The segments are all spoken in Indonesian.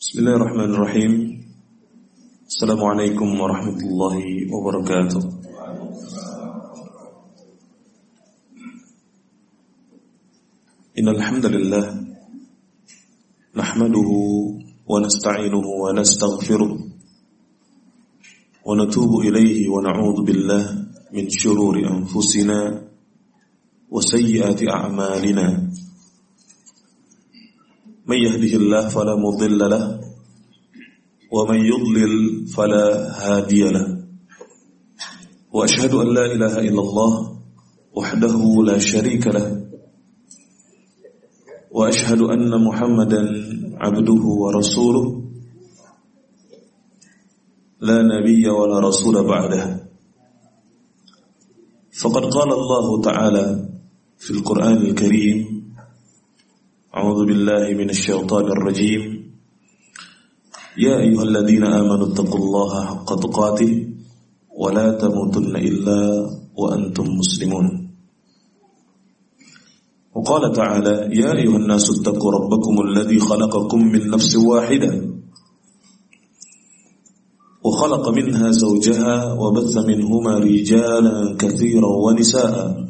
بسم الله الرحمن الرحيم السلام عليكم ورحمة الله وبركاته إن الحمد لله نحمده ونستعينه ونستغفره ونتوب إليه ونعوذ بالله من شرور أنفسنا وسيئات أعمالنا من يهده الله فلا مضل له ومن يضلل فلا هادي له. وأشهد أن لا إله إلا الله وحده لا شريك له وأشهد أن محمدا عبده ورسوله. لا نبي ولا رسول بعده. فقد قال الله تعالى في القرآن الكريم أعوذ بالله من الشيطان الرجيم. يا أيها الذين آمنوا اتقوا الله حق تقاته ولا تموتن إلا وأنتم مسلمون. وقال تعالى يا أيها الناس اتقوا ربكم الذي خلقكم من نفس واحدة وخلق منها زوجها وبث منهما رجالا كثيرا ونساء.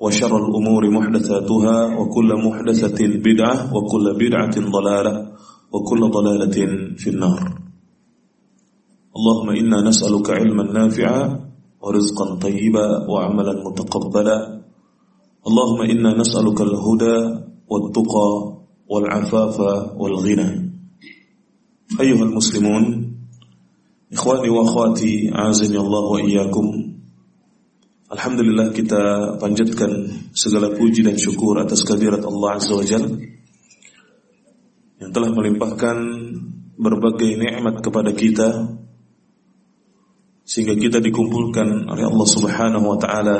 وشر الأمور محدثاتها وكل محدثة بدعة وكل بدعة ضلالة وكل ضلالة في النار. اللهم إنا نسألك علما نافعا ورزقا طيبا وعملا متقبلا. اللهم إنا نسألك الهدى والتقى والعفاف والغنى. أيها المسلمون إخواني وأخواتي أعزني الله وإياكم. Alhamdulillah kita panjatkan segala puji dan syukur atas kehadirat Allah Azza wa Jal yang telah melimpahkan berbagai nikmat kepada kita sehingga kita dikumpulkan oleh Allah Subhanahu wa taala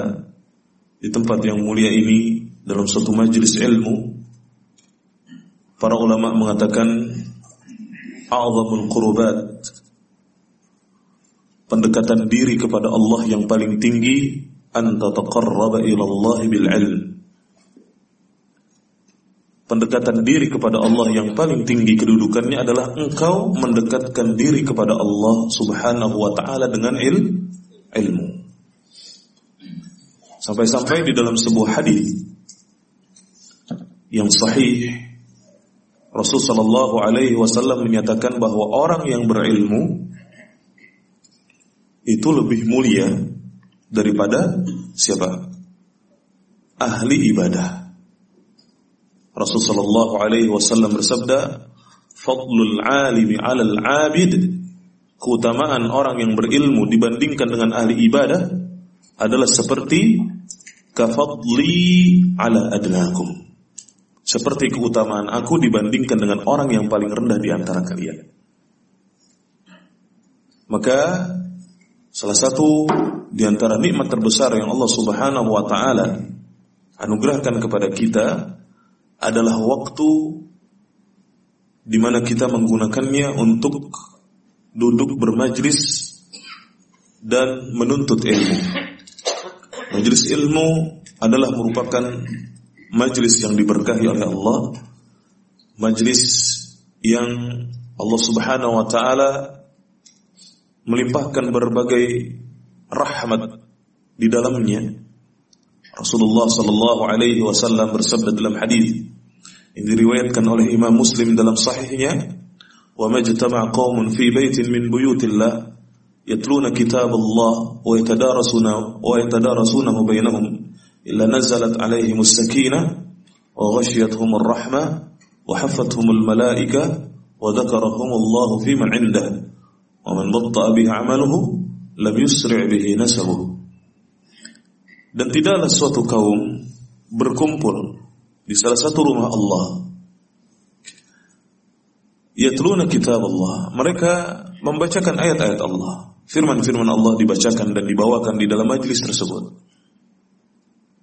di tempat yang mulia ini dalam suatu majelis ilmu. Para ulama mengatakan a'zamul qurubat pendekatan diri kepada Allah yang paling tinggi an tataqarraba ila Allah bil ilm. Pendekatan diri kepada Allah yang paling tinggi kedudukannya adalah engkau mendekatkan diri kepada Allah Subhanahu wa taala dengan il, ilmu. Sampai-sampai di dalam sebuah hadis yang sahih Rasul sallallahu alaihi wasallam menyatakan bahwa orang yang berilmu itu lebih mulia daripada siapa? Ahli ibadah. Rasul sallallahu alaihi wasallam bersabda, "Fadlul 'alimi 'alal 'abid." Keutamaan orang yang berilmu dibandingkan dengan ahli ibadah adalah seperti kafadli 'ala adnakum. Seperti keutamaan aku dibandingkan dengan orang yang paling rendah di antara kalian. Maka salah satu di antara nikmat terbesar yang Allah Subhanahu wa taala anugerahkan kepada kita adalah waktu di mana kita menggunakannya untuk duduk bermajlis dan menuntut ilmu. Majlis ilmu adalah merupakan majlis yang diberkahi oleh Allah, majlis yang Allah Subhanahu wa taala melimpahkan berbagai rahmat di dalamnya. Rasulullah sallallahu alaihi wasallam bersabda dalam hadis yang diriwayatkan oleh Imam Muslim dalam sahihnya, "Wa majtama'a qaumun fi baitin min buyutillah yatluna kitab Allah wa yatadarasuna wa yatadarasunahu bainahum illa nazalat alaihim as-sakinah wa ghashiyatuhum ar-rahmah wa hafathum al-malaika wa dhakarahum Allah fi man 'indah man batta'a bihi 'amaluhu dan tidaklah suatu kaum berkumpul di salah satu rumah Allah yatluna kitab Allah. Mereka membacakan ayat-ayat Allah. Firman-firman Allah dibacakan dan dibawakan di dalam majlis tersebut.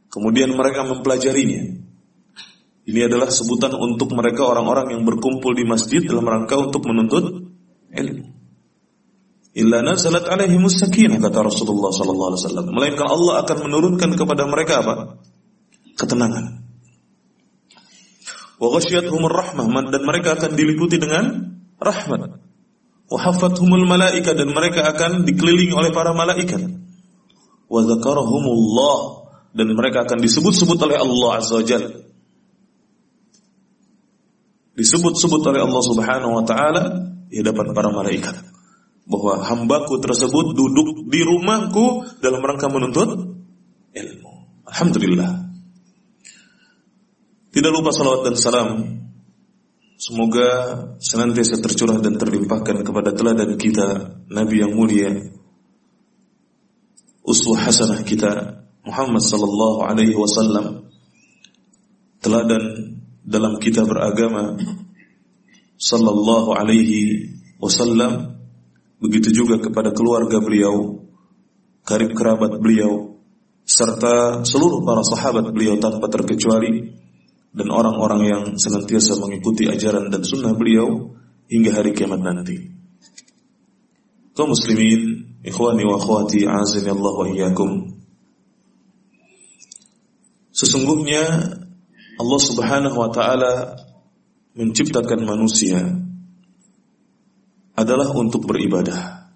Kemudian mereka mempelajarinya. Ini adalah sebutan untuk mereka orang-orang yang berkumpul di masjid dalam rangka untuk menuntut ilmu. Illa nazalat alaihi sakinah kata Rasulullah sallallahu alaihi wasallam. Melainkan Allah akan menurunkan kepada mereka apa? Ketenangan. Wa ghasyiyatuhumur rahmah dan mereka akan diliputi dengan rahmat. Wa hafathumul malaika dan mereka akan dikelilingi oleh para malaikat. Wa dzakarahumullah dan mereka akan disebut-sebut oleh Allah Azza wa Jalla disebut-sebut oleh Allah Subhanahu wa taala di hadapan para malaikat bahwa hambaku tersebut duduk di rumahku dalam rangka menuntut ilmu. Alhamdulillah. Tidak lupa salawat dan salam Semoga senantiasa tercurah dan terlimpahkan kepada teladan kita Nabi yang mulia Uswah hasanah kita Muhammad sallallahu alaihi wasallam Teladan dalam kita beragama sallallahu alaihi wasallam begitu juga kepada keluarga beliau karib kerabat beliau serta seluruh para sahabat beliau tanpa terkecuali dan orang-orang yang senantiasa mengikuti ajaran dan sunnah beliau hingga hari kiamat nanti. Kaum muslimin, ikhwani wa akhwati, azani Allah wa iyyakum. Sesungguhnya Allah Subhanahu wa taala menciptakan manusia adalah untuk beribadah.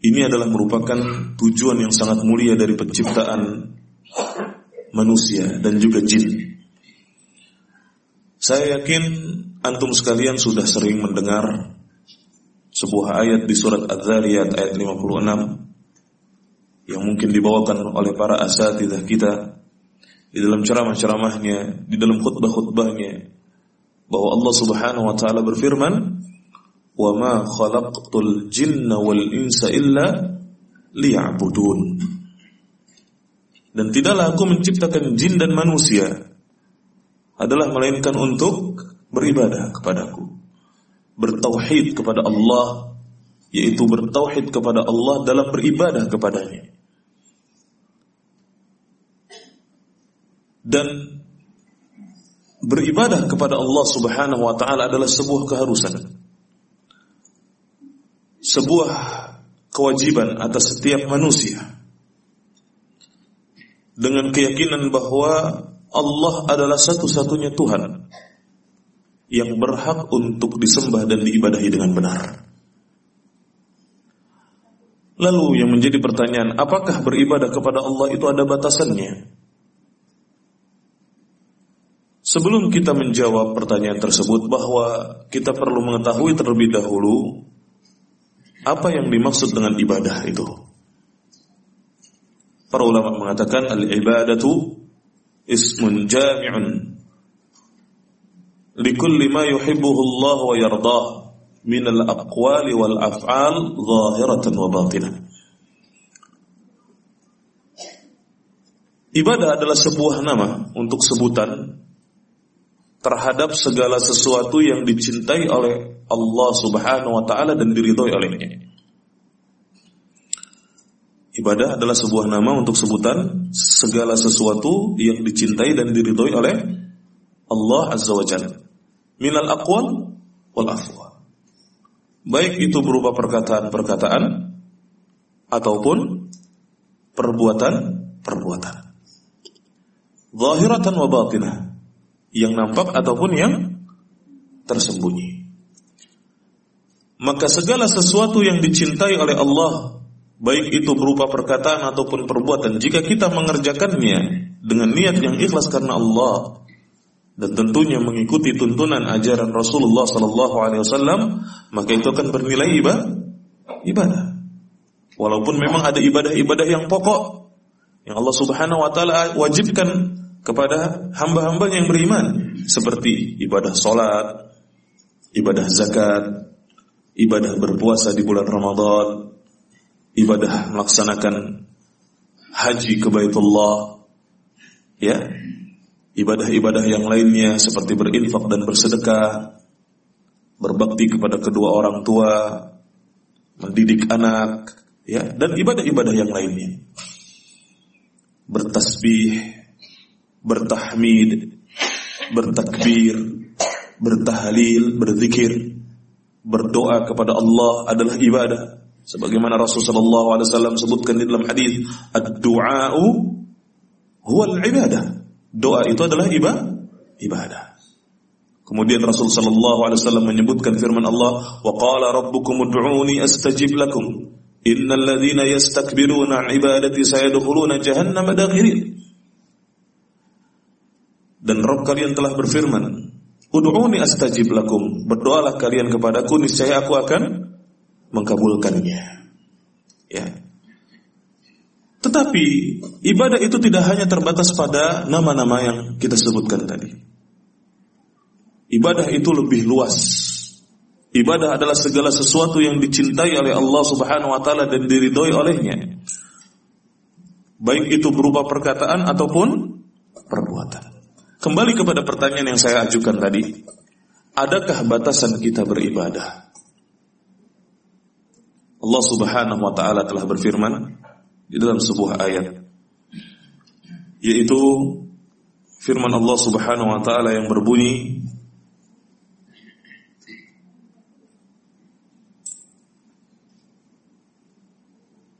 Ini adalah merupakan tujuan yang sangat mulia dari penciptaan manusia dan juga jin. Saya yakin antum sekalian sudah sering mendengar sebuah ayat di surat Az-Zariyat ayat 56 yang mungkin dibawakan oleh para asatidah kita di dalam ceramah-ceramahnya, di dalam khutbah-khutbahnya bahwa Allah Subhanahu wa taala berfirman, "Wa ma khalaqtul jinna wal insa illa liya'budun." Dan tidaklah aku menciptakan jin dan manusia adalah melainkan untuk beribadah kepadaku. Bertauhid kepada Allah yaitu bertauhid kepada Allah dalam beribadah kepadanya. dan beribadah kepada Allah Subhanahu wa taala adalah sebuah keharusan. Sebuah kewajiban atas setiap manusia. Dengan keyakinan bahwa Allah adalah satu-satunya Tuhan yang berhak untuk disembah dan diibadahi dengan benar. Lalu yang menjadi pertanyaan, apakah beribadah kepada Allah itu ada batasannya? Sebelum kita menjawab pertanyaan tersebut bahwa kita perlu mengetahui terlebih dahulu apa yang dimaksud dengan ibadah itu. Para ulama mengatakan al-ibadatu ismun jami'un likulli ma yuhibbuhu Allah wa yardah min al-aqwali wal af'al zahiratan wa batinah. Ibadah adalah sebuah nama untuk sebutan terhadap segala sesuatu yang dicintai oleh Allah Subhanahu wa taala dan diridhoi olehnya. Ibadah adalah sebuah nama untuk sebutan segala sesuatu yang dicintai dan diridhoi oleh Allah Azza wa Jalla. Minal aqwal wal afwal. Baik itu berupa perkataan-perkataan ataupun perbuatan-perbuatan. Zahiratan wa batinah yang nampak ataupun yang tersembunyi. Maka segala sesuatu yang dicintai oleh Allah, baik itu berupa perkataan ataupun perbuatan, jika kita mengerjakannya dengan niat yang ikhlas karena Allah dan tentunya mengikuti tuntunan ajaran Rasulullah sallallahu alaihi wasallam, maka itu akan bernilai ibadah. Walaupun memang ada ibadah-ibadah yang pokok yang Allah Subhanahu wa taala wajibkan kepada hamba-hamba yang beriman seperti ibadah solat, ibadah zakat, ibadah berpuasa di bulan Ramadan, ibadah melaksanakan haji ke Baitullah, ya, ibadah-ibadah yang lainnya seperti berinfak dan bersedekah, berbakti kepada kedua orang tua, mendidik anak, ya, dan ibadah-ibadah yang lainnya. Bertasbih, bertahmid, bertakbir, bertahlil, berzikir, berdoa kepada Allah adalah ibadah. Sebagaimana Rasulullah SAW sebutkan di dalam hadis, ad-du'a'u huwa ibadah. Doa itu adalah ibadah. Kemudian Rasul sallallahu alaihi wasallam menyebutkan firman Allah, "Wa qala rabbukum ud'uni astajib lakum. Innal ladzina yastakbiruna ibadati sayadkhuluna jahannam dakhirin." Dan Rabb kalian telah berfirman, "Ud'uni astajib lakum." Berdoalah kalian kepadaku niscaya aku akan mengkabulkannya. Ya. Tetapi ibadah itu tidak hanya terbatas pada nama-nama yang kita sebutkan tadi. Ibadah itu lebih luas. Ibadah adalah segala sesuatu yang dicintai oleh Allah Subhanahu wa taala dan diridhoi olehnya. Baik itu berupa perkataan ataupun perbuatan. Kembali kepada pertanyaan yang saya ajukan tadi. Adakah batasan kita beribadah? Allah Subhanahu wa taala telah berfirman di dalam sebuah ayat yaitu firman Allah Subhanahu wa taala yang berbunyi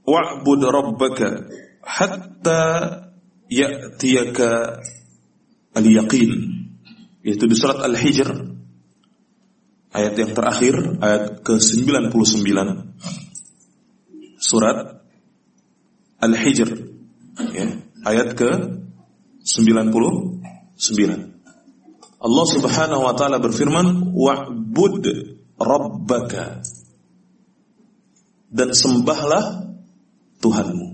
wa'bud rabbaka hatta ya'tiyaka al-yaqin yaitu di surat Al-Hijr ayat yang terakhir ayat ke-99. Surat Al-Hijr ya, ayat ke-99. Allah Subhanahu wa taala berfirman wa'bud rabbaka. Dan sembahlah Tuhanmu.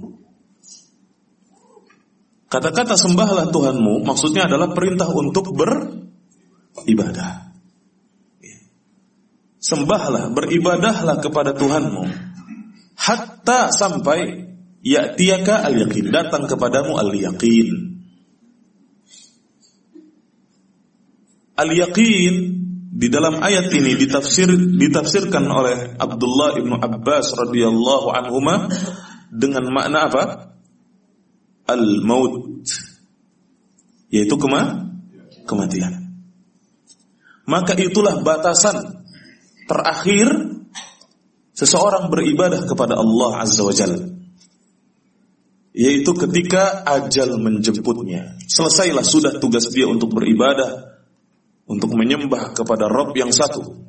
Kata-kata sembahlah Tuhanmu maksudnya adalah perintah untuk beribadah. Sembahlah, beribadahlah kepada Tuhanmu. Hatta sampai ya'tiyaka al-yaqin, datang kepadamu al-yaqin. Al-yaqin di dalam ayat ini ditafsir ditafsirkan oleh Abdullah ibnu Abbas radhiyallahu anhuma dengan makna apa? Al-maut. Yaitu kema kematian. Maka itulah batasan terakhir seseorang beribadah kepada Allah Azza wa Jalla. Yaitu ketika ajal menjemputnya. Selesailah sudah tugas dia untuk beribadah, untuk menyembah kepada Rob yang satu.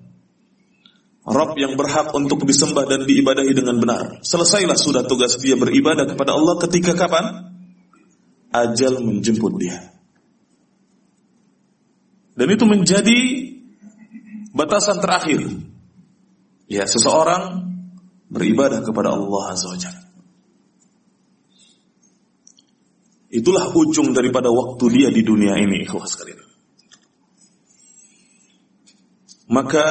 Rob yang berhak untuk disembah dan diibadahi dengan benar. Selesailah sudah tugas dia beribadah kepada Allah ketika kapan? Ajal menjemput dia. Dan itu menjadi batasan terakhir. Ya, seseorang beribadah kepada Allah Azza wa Itulah ujung daripada waktu dia di dunia ini, ikhwas sekalian. Maka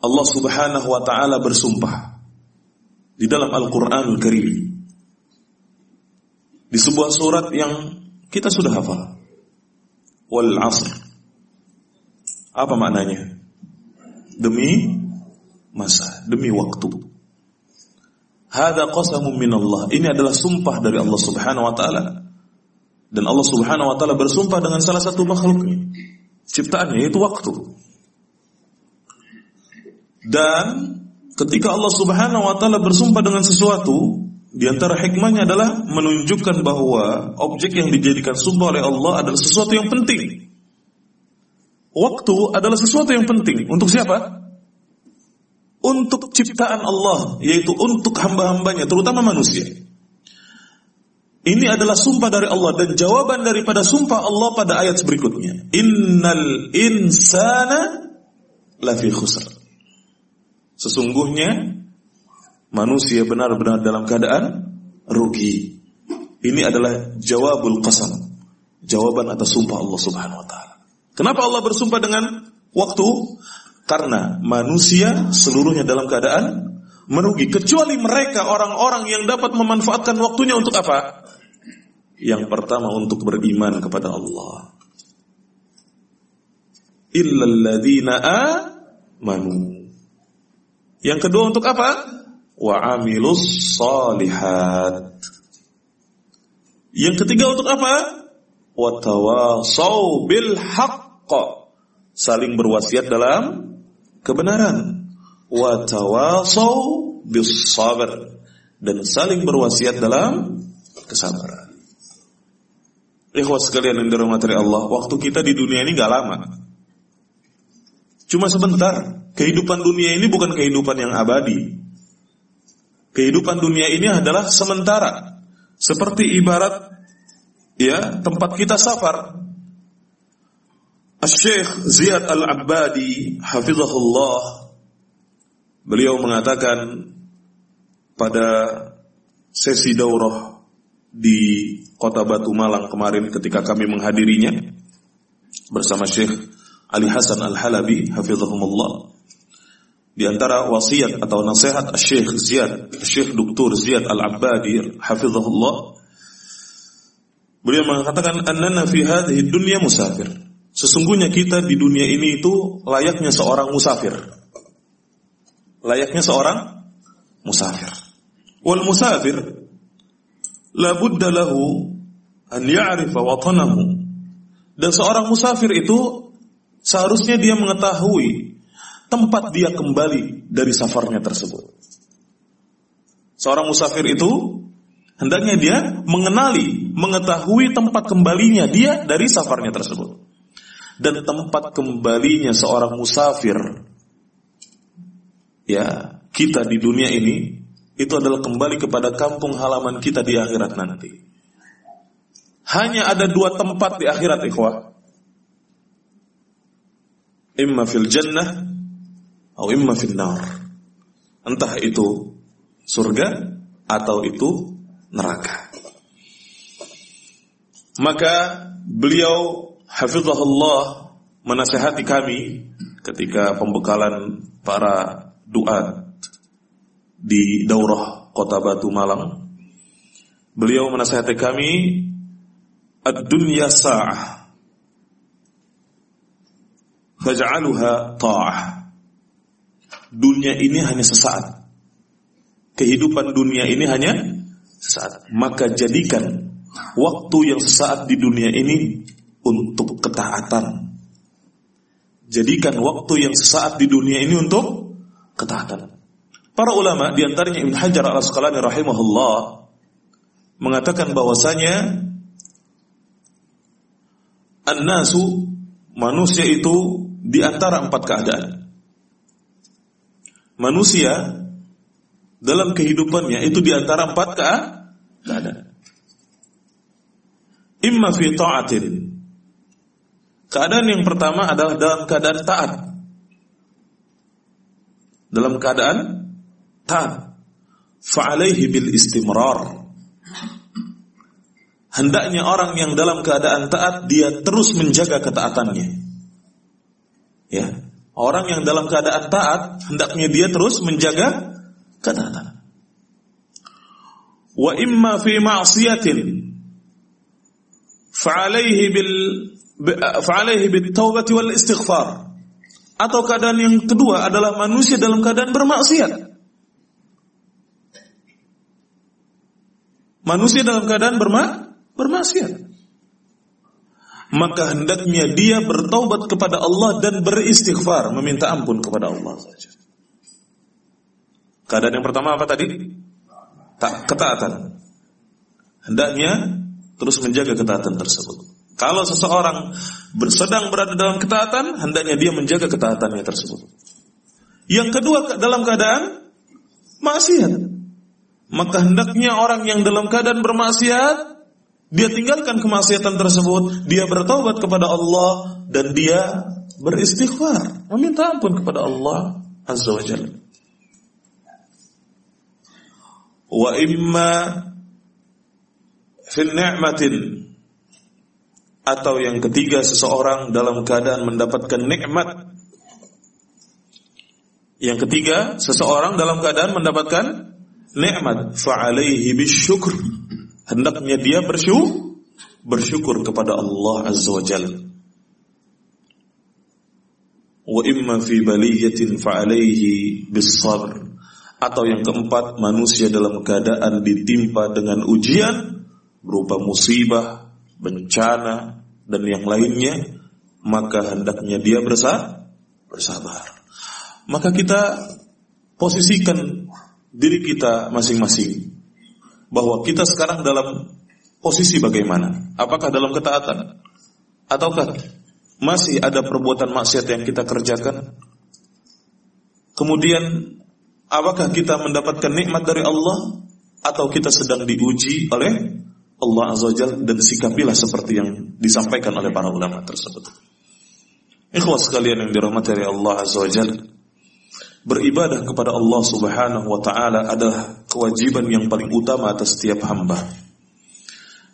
Allah Subhanahu wa taala bersumpah di dalam Al-Qur'anul Karim. Di sebuah surat yang kita sudah hafal. Wal 'asr. Apa maknanya? Demi masa, demi waktu. Hada qasamun min Allah. Ini adalah sumpah dari Allah Subhanahu wa taala. Dan Allah Subhanahu wa taala bersumpah dengan salah satu makhluknya. Ciptaannya yaitu waktu. Dan ketika Allah Subhanahu wa taala bersumpah dengan sesuatu, di antara hikmahnya adalah menunjukkan bahwa objek yang dijadikan sumpah oleh Allah adalah sesuatu yang penting. Waktu adalah sesuatu yang penting. Untuk siapa? Untuk ciptaan Allah, yaitu untuk hamba-hambanya, terutama manusia. Ini adalah sumpah dari Allah dan jawaban daripada sumpah Allah pada ayat berikutnya. Innal insana lafi khusr. Sesungguhnya manusia benar-benar dalam keadaan rugi. Ini adalah jawabul qasam. Jawaban atas sumpah Allah Subhanahu wa taala. Kenapa Allah bersumpah dengan waktu? Karena manusia seluruhnya dalam keadaan merugi kecuali mereka orang-orang yang dapat memanfaatkan waktunya untuk apa? Yang pertama untuk beriman kepada Allah. Illalladzina manu. Yang kedua untuk apa? Wa amilus salihat. Yang ketiga untuk apa? Wa tawasau bil. Saling berwasiat dalam kebenaran. Wa tawasau bis sabr dan saling berwasiat dalam kesabaran. Ikhwas sekalian yang dirahmati Allah, waktu kita di dunia ini gak lama. Cuma sebentar. Kehidupan dunia ini bukan kehidupan yang abadi. Kehidupan dunia ini adalah sementara. Seperti ibarat ya tempat kita safar. Syekh Ziyad Al-Abbadi hafizahullah beliau mengatakan pada sesi daurah di kota Batu Malang kemarin ketika kami menghadirinya bersama Syekh Ali Hasan Al-Halabi hafizahumullah di antara wasiat atau nasihat Syekh Ziyad Syekh Dr. Ziyad Al-Abbadi hafizahullah beliau mengatakan annana fi hadhihi dunya musafir sesungguhnya kita di dunia ini itu layaknya seorang musafir layaknya seorang musafir wal musafir la budda lahu an ya'rifa watanahu. Dan seorang musafir itu seharusnya dia mengetahui tempat dia kembali dari safarnya tersebut. Seorang musafir itu hendaknya dia mengenali, mengetahui tempat kembalinya dia dari safarnya tersebut. Dan tempat kembalinya seorang musafir ya, kita di dunia ini itu adalah kembali kepada kampung halaman kita di akhirat nanti. Hanya ada dua tempat di akhirat ikhwah. Imma fil jannah atau imma fil nar. Entah itu surga atau itu neraka. Maka beliau hafizahullah menasehati kami ketika pembekalan para duat di daurah kota Batu Malang. Beliau menasihati kami ad-dunya sa'ah faj'aluha ta'ah. Dunia ini hanya sesaat. Kehidupan dunia ini hanya sesaat. Maka jadikan waktu yang sesaat di dunia ini untuk ketaatan. Jadikan waktu yang sesaat di dunia ini untuk ketaatan. Para ulama di antaranya Ibn Hajar al-Asqalani rahimahullah mengatakan bahwasanya an-nasu manusia itu di antara empat keadaan. Manusia dalam kehidupannya itu di antara empat keadaan. Imma fi ta'atin. Keadaan yang pertama adalah dalam keadaan taat. Dalam keadaan taat fa'alaihi bil istimrar hendaknya orang yang dalam keadaan taat dia terus menjaga ketaatannya ya orang yang dalam keadaan taat hendaknya dia terus menjaga ketaatan wa imma fi ma'siyatin fa'alaihi bil fa'alaihi bit taubati wal istighfar. Atau keadaan yang kedua adalah manusia dalam keadaan bermaksiat. Manusia dalam keadaan berma bermaksiat. Maka hendaknya dia bertaubat kepada Allah dan beristighfar, meminta ampun kepada Allah. Keadaan yang pertama apa tadi? Tak ketaatan. Hendaknya terus menjaga ketaatan tersebut. Kalau seseorang sedang berada dalam ketaatan, hendaknya dia menjaga ketaatannya tersebut. Yang kedua dalam keadaan maksiat maka hendaknya orang yang dalam keadaan bermaksiat dia tinggalkan kemaksiatan tersebut, dia bertobat kepada Allah dan dia beristighfar, meminta ampun kepada Allah Azza wa Jalla. Wa imma fi ni'matin atau yang ketiga seseorang dalam keadaan mendapatkan nikmat. Yang ketiga seseorang dalam keadaan mendapatkan nikmat fa'alaihi bisyukr hendaknya dia bersyukur bersyukur kepada Allah azza wajalla wa imma fi baliyatin fa'alaihi bis sabr atau yang keempat manusia dalam keadaan ditimpa dengan ujian berupa musibah, bencana dan yang lainnya maka hendaknya dia bersabar bersabar. Maka kita posisikan diri kita masing-masing bahwa kita sekarang dalam posisi bagaimana apakah dalam ketaatan ataukah masih ada perbuatan maksiat yang kita kerjakan? Kemudian apakah kita mendapatkan nikmat dari Allah atau kita sedang diuji oleh Allah Azza wa dan sikapilah seperti yang disampaikan oleh para ulama tersebut. Ikhwas sekalian yang dirahmati oleh Allah Azza wa beribadah kepada Allah Subhanahu wa taala adalah kewajiban yang paling utama atas setiap hamba.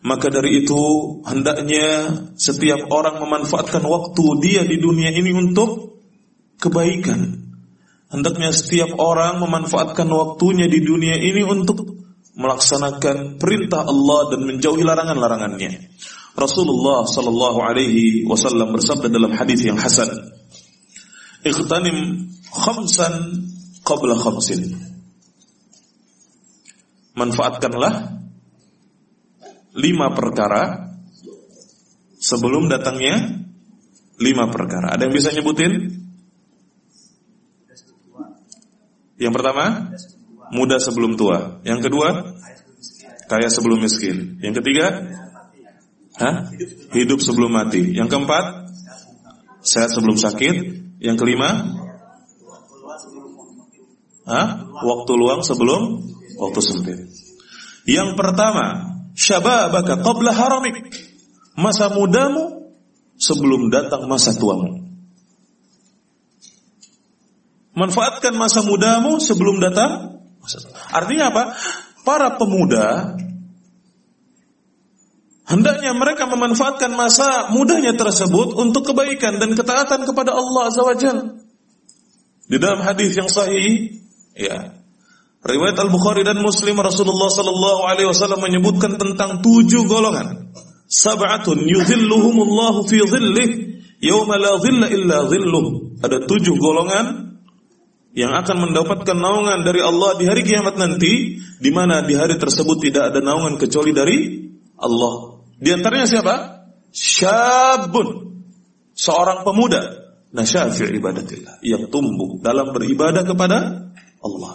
Maka dari itu hendaknya setiap orang memanfaatkan waktu dia di dunia ini untuk kebaikan. Hendaknya setiap orang memanfaatkan waktunya di dunia ini untuk melaksanakan perintah Allah dan menjauhi larangan-larangannya. Rasulullah sallallahu alaihi wasallam bersabda dalam hadis yang hasan, "Ightanim khamsan qabla khamsin." Manfaatkanlah lima perkara sebelum datangnya lima perkara. Ada yang bisa nyebutin? Yang pertama, muda sebelum tua. Yang kedua, kaya sebelum miskin. Yang ketiga, Hah? hidup sebelum mati. Yang keempat, sehat sebelum sakit. Yang kelima, Hah? waktu luang sebelum waktu sempit. Yang pertama, syababaka qabla haramik. Masa mudamu sebelum datang masa tuamu. Manfaatkan masa mudamu sebelum datang masa Artinya apa? Para pemuda hendaknya mereka memanfaatkan masa mudanya tersebut untuk kebaikan dan ketaatan kepada Allah Azza wa Di dalam hadis yang sahih, ya, Riwayat Al-Bukhari dan Muslim Rasulullah sallallahu alaihi wasallam menyebutkan tentang tujuh golongan. Sab'atun yudhilluhumullahu fi dhillih yauma la dhilla illa dhilluh. Ada tujuh golongan yang akan mendapatkan naungan dari Allah di hari kiamat nanti di mana di hari tersebut tidak ada naungan kecuali dari Allah. Di antaranya siapa? Syabun. Seorang pemuda nasyafi ibadatillah yang tumbuh dalam beribadah kepada Allah.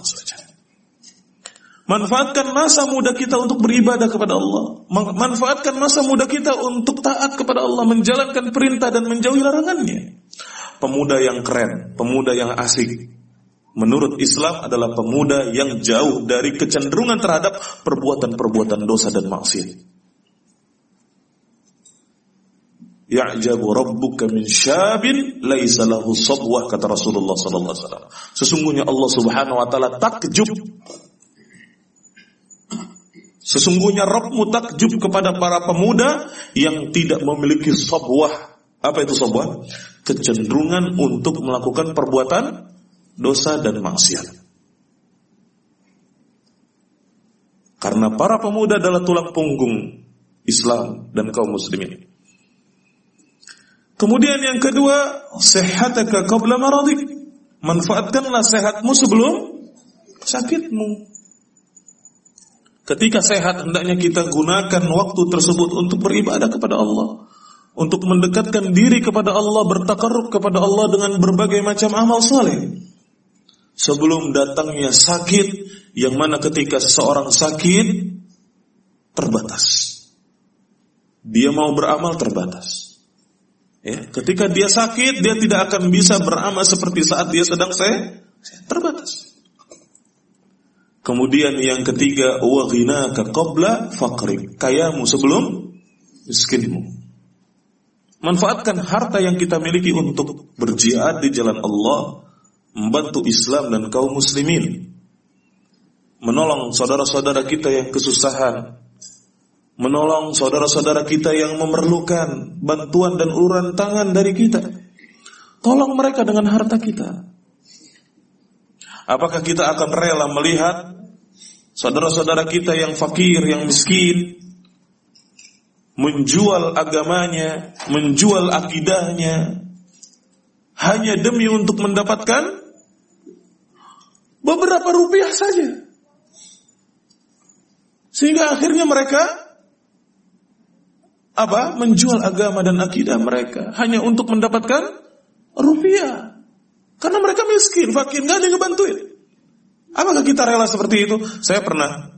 Manfaatkan masa muda kita untuk beribadah kepada Allah. Manfaatkan masa muda kita untuk taat kepada Allah, menjalankan perintah dan menjauhi larangannya. Pemuda yang keren, pemuda yang asik. Menurut Islam adalah pemuda yang jauh dari kecenderungan terhadap perbuatan-perbuatan dosa dan maksiat. Ya'jabu rabbuka min syabin laisa lahu sabwah kata Rasulullah sallallahu alaihi. Sesungguhnya Allah Subhanahu wa taala takjub Sesungguhnya Rabbmu takjub kepada para pemuda yang tidak memiliki sabwah. Apa itu sabwah? Kecenderungan untuk melakukan perbuatan dosa dan maksiat. Karena para pemuda adalah tulang punggung Islam dan kaum muslimin. Kemudian yang kedua, sehataka qabla maradik. Manfaatkanlah sehatmu sebelum sakitmu. Ketika sehat hendaknya kita gunakan waktu tersebut untuk beribadah kepada Allah. Untuk mendekatkan diri kepada Allah, bertakarrub kepada Allah dengan berbagai macam amal soleh. Sebelum datangnya sakit, yang mana ketika seseorang sakit, terbatas. Dia mau beramal terbatas. Ya, ketika dia sakit, dia tidak akan bisa beramal seperti saat dia sedang sehat, terbatas. Kemudian yang ketiga, wa ghinaka qabla faqrik. Kayamu sebelum miskinmu. Manfaatkan harta yang kita miliki untuk berjihad di jalan Allah, membantu Islam dan kaum muslimin. Menolong saudara-saudara kita yang kesusahan, menolong saudara-saudara kita yang memerlukan bantuan dan uluran tangan dari kita. Tolong mereka dengan harta kita. Apakah kita akan rela melihat saudara-saudara kita yang fakir, yang miskin, menjual agamanya, menjual akidahnya, hanya demi untuk mendapatkan beberapa rupiah saja. Sehingga akhirnya mereka apa? Menjual agama dan akidah mereka hanya untuk mendapatkan rupiah. Karena mereka miskin, fakir, nggak ada yang ngebantuin. Apakah kita rela seperti itu? Saya pernah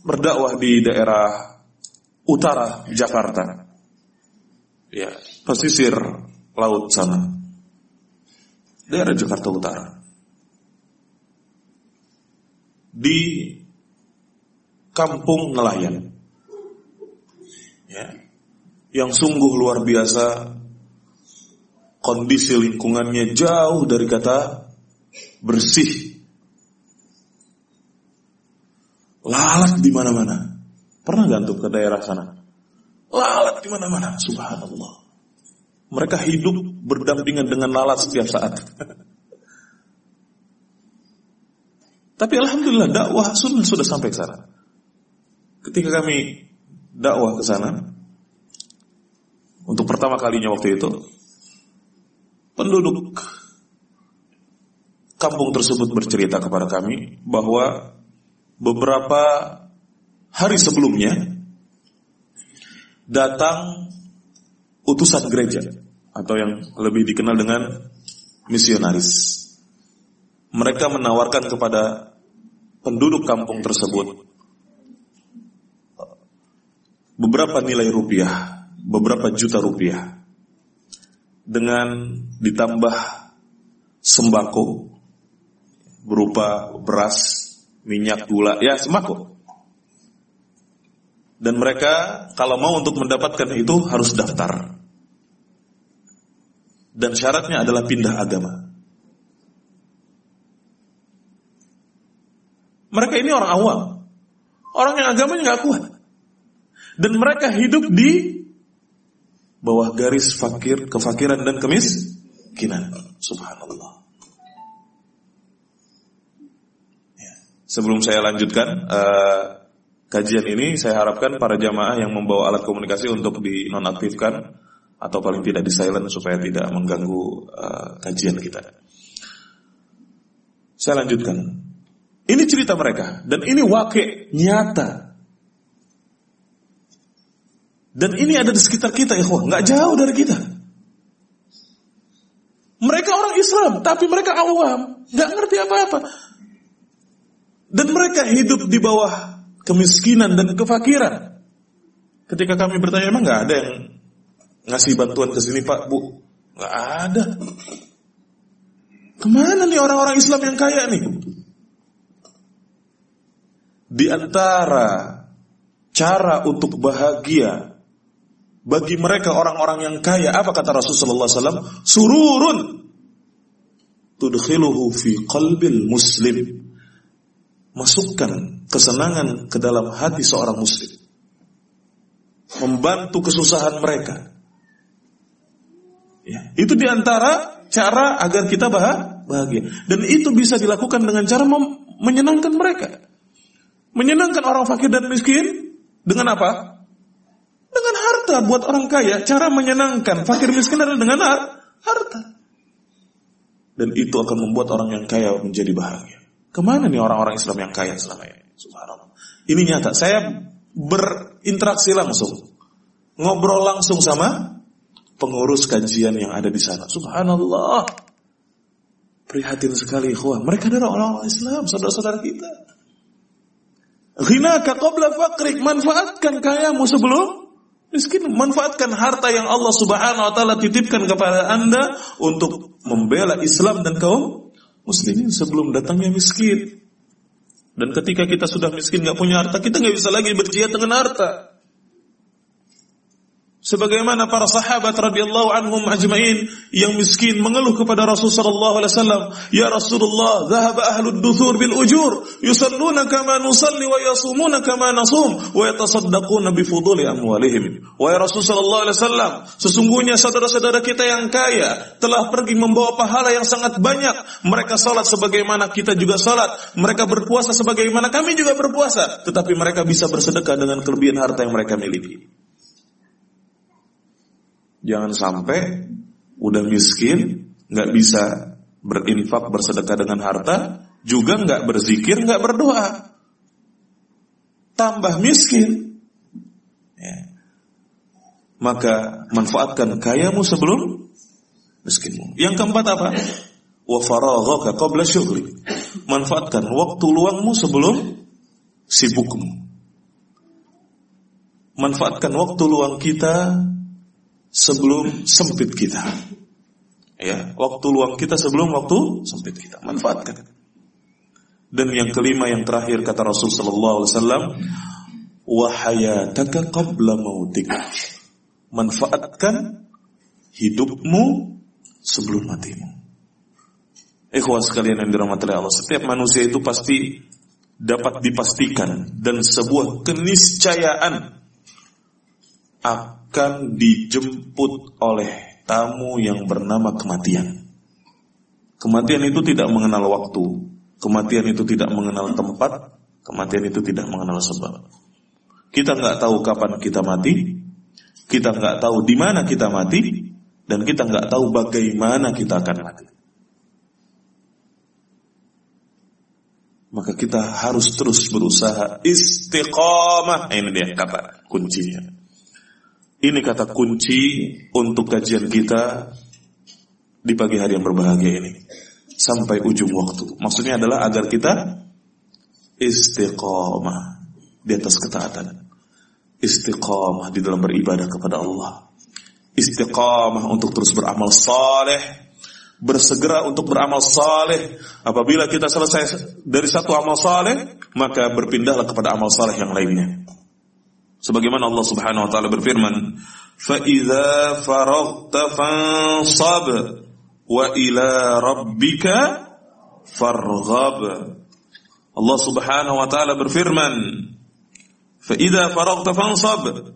berdakwah di daerah utara Jakarta. Ya, pesisir laut sana. Daerah Jakarta Utara. Di kampung nelayan. Ya. Yang sungguh luar biasa kondisi lingkungannya jauh dari kata bersih. Lalat di mana-mana. Pernah gantung ke daerah sana? Lalat di mana-mana, subhanallah. Mereka hidup berdampingan dengan lalat setiap saat. Tapi alhamdulillah dakwah sunnah sudah sampai ke sana. Ketika kami dakwah ke sana, untuk pertama kalinya waktu itu, penduduk kampung tersebut bercerita kepada kami bahwa beberapa hari sebelumnya datang utusan gereja atau yang lebih dikenal dengan misionaris. Mereka menawarkan kepada penduduk kampung tersebut beberapa nilai rupiah, beberapa juta rupiah, dengan ditambah sembako berupa beras, minyak, gula, ya sembako. Dan mereka kalau mau untuk mendapatkan itu harus daftar. Dan syaratnya adalah pindah agama. Mereka ini orang awam. Orang yang agamanya nggak kuat. Dan mereka hidup di bawah garis fakir, kefakiran dan kemiskinan. Subhanallah. Ya. Sebelum saya lanjutkan uh, kajian ini, saya harapkan para jamaah yang membawa alat komunikasi untuk dinonaktifkan atau paling tidak di silent supaya tidak mengganggu uh, kajian kita. Saya lanjutkan. Ini cerita mereka dan ini wakil nyata dan ini ada di sekitar kita, ikhwah, nggak jauh dari kita. Mereka orang Islam, tapi mereka awam, nggak ngerti apa-apa. Dan mereka hidup di bawah kemiskinan dan kefakiran. Ketika kami bertanya, emang nggak ada yang ngasih bantuan ke sini Pak, Bu? Nggak ada. Ke mana nih orang-orang Islam yang kaya nih? Di antara cara untuk bahagia bagi mereka orang-orang yang kaya apa kata Rasulullah SAW sururun. Tudkhiluhu fi qalbil muslim. Masukkan kesenangan ke dalam hati seorang muslim. Membantu kesusahan mereka. Ya, itu di antara cara agar kita bahagia. Dan itu bisa dilakukan dengan cara menyenangkan mereka. Menyenangkan orang fakir dan miskin dengan apa dengan harta buat orang kaya, cara menyenangkan fakir miskin adalah dengan harta. Dan itu akan membuat orang yang kaya menjadi bahagia. Ke mana nih orang-orang Islam yang kaya selama ini? Subhanallah. Ini nyata. Saya berinteraksi langsung. Ngobrol langsung sama pengurus kajian yang ada di sana. Subhanallah. Prihatin sekali ikhwan. Mereka adalah orang-orang Islam, saudara-saudara kita. Ghinaka qabla fakrik. Manfaatkan kayamu sebelum Miskin manfaatkan harta yang Allah Subhanahu wa taala titipkan kepada Anda untuk membela Islam dan kaum muslimin sebelum datangnya miskin. Dan ketika kita sudah miskin nggak punya harta, kita nggak bisa lagi berjihad dengan harta. Sebagaimana para sahabat radhiyallahu anhum ajmain yang miskin mengeluh kepada Rasul sallallahu alaihi wasallam, "Ya Rasulullah, dhahaba ahlud duthur bil ujur, yusalluna kama nusalli wa yasumuna kama nasum wa yatasaddaquna bi fuduli amwalihim." Wahai Rasul sallallahu alaihi wasallam, sesungguhnya saudara-saudara kita yang kaya telah pergi membawa pahala yang sangat banyak. Mereka salat sebagaimana kita juga salat, mereka berpuasa sebagaimana kami juga berpuasa, tetapi mereka bisa bersedekah dengan kelebihan harta yang mereka miliki. Jangan sampai udah miskin, nggak bisa berinfak bersedekah dengan harta, juga nggak berzikir, nggak berdoa, tambah miskin. Ya. Maka manfaatkan kayamu sebelum miskinmu. Yang keempat apa? Wa faraghaka qabla syughli. Manfaatkan waktu luangmu sebelum sibukmu. Manfaatkan waktu luang kita sebelum sempit kita. Ya, waktu luang kita sebelum waktu sempit kita. Manfaatkan. Dan yang kelima yang terakhir kata Rasul sallallahu alaihi wasallam, "Wa hayataka qabla mautik." Manfaatkan hidupmu sebelum matimu. Ikhwan sekalian yang dirahmati Allah, setiap manusia itu pasti dapat dipastikan dan sebuah keniscayaan akan dijemput oleh tamu yang bernama kematian. Kematian itu tidak mengenal waktu, kematian itu tidak mengenal tempat, kematian itu tidak mengenal sebab. Kita nggak tahu kapan kita mati, kita nggak tahu di mana kita mati, dan kita nggak tahu bagaimana kita akan mati. Maka kita harus terus berusaha istiqomah. Ini dia kata kuncinya. Ini kata kunci untuk kajian kita di pagi hari yang berbahagia ini. Sampai ujung waktu. Maksudnya adalah agar kita istiqomah di atas ketaatan. Istiqomah di dalam beribadah kepada Allah. Istiqomah untuk terus beramal saleh. Bersegera untuk beramal saleh. Apabila kita selesai dari satu amal saleh, maka berpindahlah kepada amal saleh yang lainnya. Sebagaimana Allah Subhanahu wa taala berfirman, "Fa idza faraghta fansab wa ila rabbika farghab." Allah Subhanahu wa taala berfirman, "Fa idza faraghta fansab."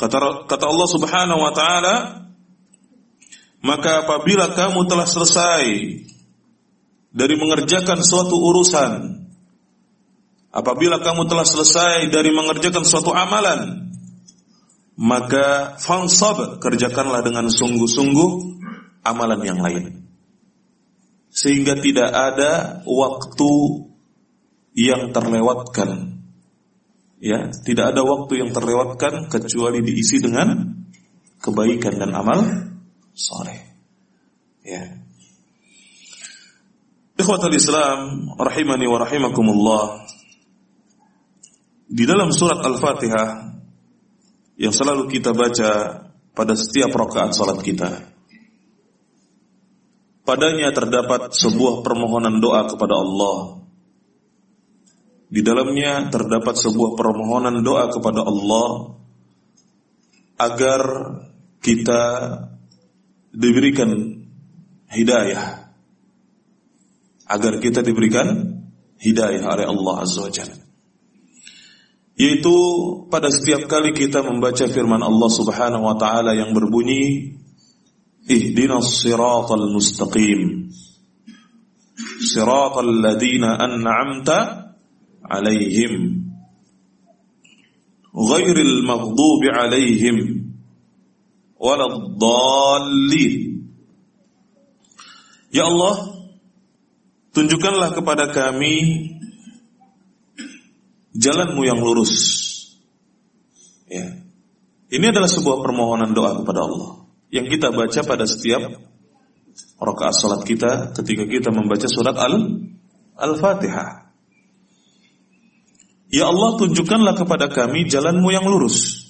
Kata, kata Allah Subhanahu wa taala, maka apabila kamu telah selesai dari mengerjakan suatu urusan, apabila kamu telah selesai dari mengerjakan suatu amalan, maka fansab kerjakanlah dengan sungguh-sungguh amalan yang lain. Sehingga tidak ada waktu yang terlewatkan ya tidak ada waktu yang terlewatkan kecuali diisi dengan kebaikan dan amal soleh ya. Ikhwatul Islam rahimani wa rahimakumullah. Di dalam surat Al-Fatihah yang selalu kita baca pada setiap rakaat salat kita padanya terdapat sebuah permohonan doa kepada Allah di dalamnya terdapat sebuah permohonan doa kepada Allah agar kita diberikan hidayah. Agar kita diberikan hidayah oleh Allah Azza wa Jalla. Yaitu pada setiap kali kita membaca firman Allah Subhanahu wa taala yang berbunyi Ihdinas siratal mustaqim. Siratal ladzina an'amta alaihim ghairil maghdubi alaihim waladdallin Ya Allah tunjukkanlah kepada kami jalanmu yang lurus. Ya. Ini adalah sebuah permohonan doa kepada Allah yang kita baca pada setiap rakaat salat kita ketika kita membaca surat Al Al-Fatihah Ya Allah tunjukkanlah kepada kami jalanmu yang lurus.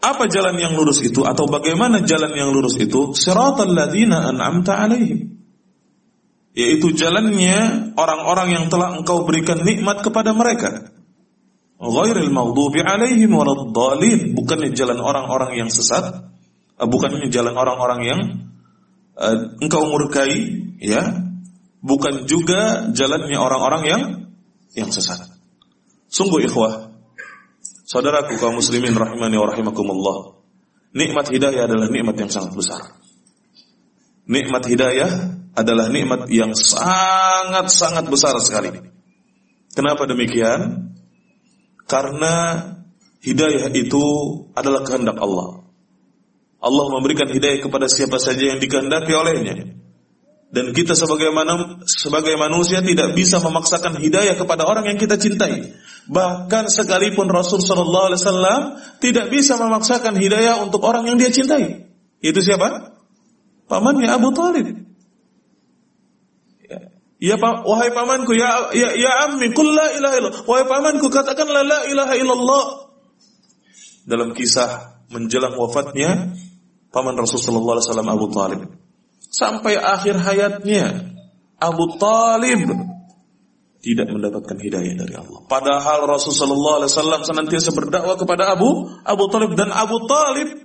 Apa jalan yang lurus itu atau bagaimana jalan yang lurus itu? Siratal ladzina an'amta alaihim. Yaitu jalannya orang-orang yang telah engkau berikan nikmat kepada mereka. Ghairil maghdubi alaihim waladdallin. Bukannya jalan orang-orang yang sesat, eh, bukannya jalan orang-orang yang uh, engkau murkai, ya, bukan juga jalannya orang-orang yang yang sesat. Sungguh ikhwah, saudaraku kaum muslimin rahimani wa rahimakumullah. Nikmat hidayah adalah nikmat yang sangat besar. Nikmat hidayah adalah nikmat yang sangat-sangat besar sekali. Kenapa demikian? Karena hidayah itu adalah kehendak Allah. Allah memberikan hidayah kepada siapa saja yang dikehendaki olehnya. Dan kita sebagai, sebagai manusia tidak bisa memaksakan hidayah kepada orang yang kita cintai. Bahkan sekalipun Rasul Shallallahu Alaihi Wasallam tidak bisa memaksakan hidayah untuk orang yang dia cintai. Itu siapa? Pamannya Abu Talib. Ya, ya wahai pamanku, ya ya ya ammi, kul la ilaha illallah. Wahai pamanku, katakanlah la ilaha illallah. Dalam kisah menjelang wafatnya paman Rasul sallallahu alaihi wasallam Abu Talib. Sampai akhir hayatnya Abu Talib tidak mendapatkan hidayah dari Allah. Padahal Rasul sallallahu alaihi wasallam senantiasa berdakwah kepada Abu Abu Talib dan Abu Talib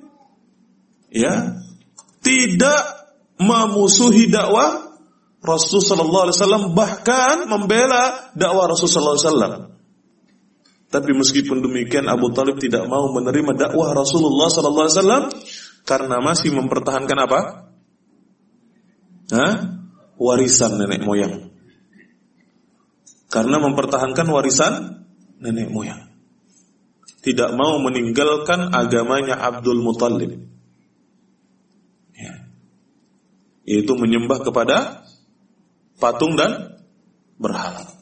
ya tidak memusuhi dakwah Rasul sallallahu alaihi wasallam bahkan membela dakwah Rasul sallallahu alaihi wasallam. Tapi meskipun demikian Abu Talib tidak mau menerima dakwah Rasulullah wasallam karena masih mempertahankan apa? Hah? Warisan nenek moyang. Karena mempertahankan warisan nenek moyang. Tidak mau meninggalkan agamanya Abdul Muthalib. Ya. Yaitu menyembah kepada patung dan berhala.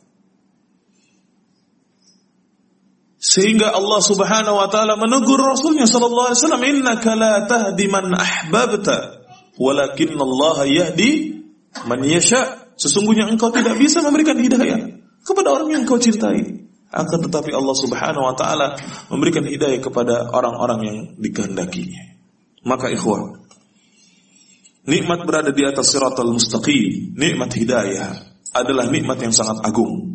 Sehingga Allah Subhanahu wa taala menegur Rasulnya sallallahu alaihi wasallam, "Innaka la tahdi man ahbabta, walakin Allah yahdi man yasha." Sesungguhnya engkau tidak bisa memberikan hidayah kepada orang yang engkau cintai. Akan tetapi Allah Subhanahu wa taala memberikan hidayah kepada orang-orang yang dikehendakinya. Maka ikhwah, nikmat berada di atas siratal mustaqim, nikmat hidayah adalah nikmat yang sangat agung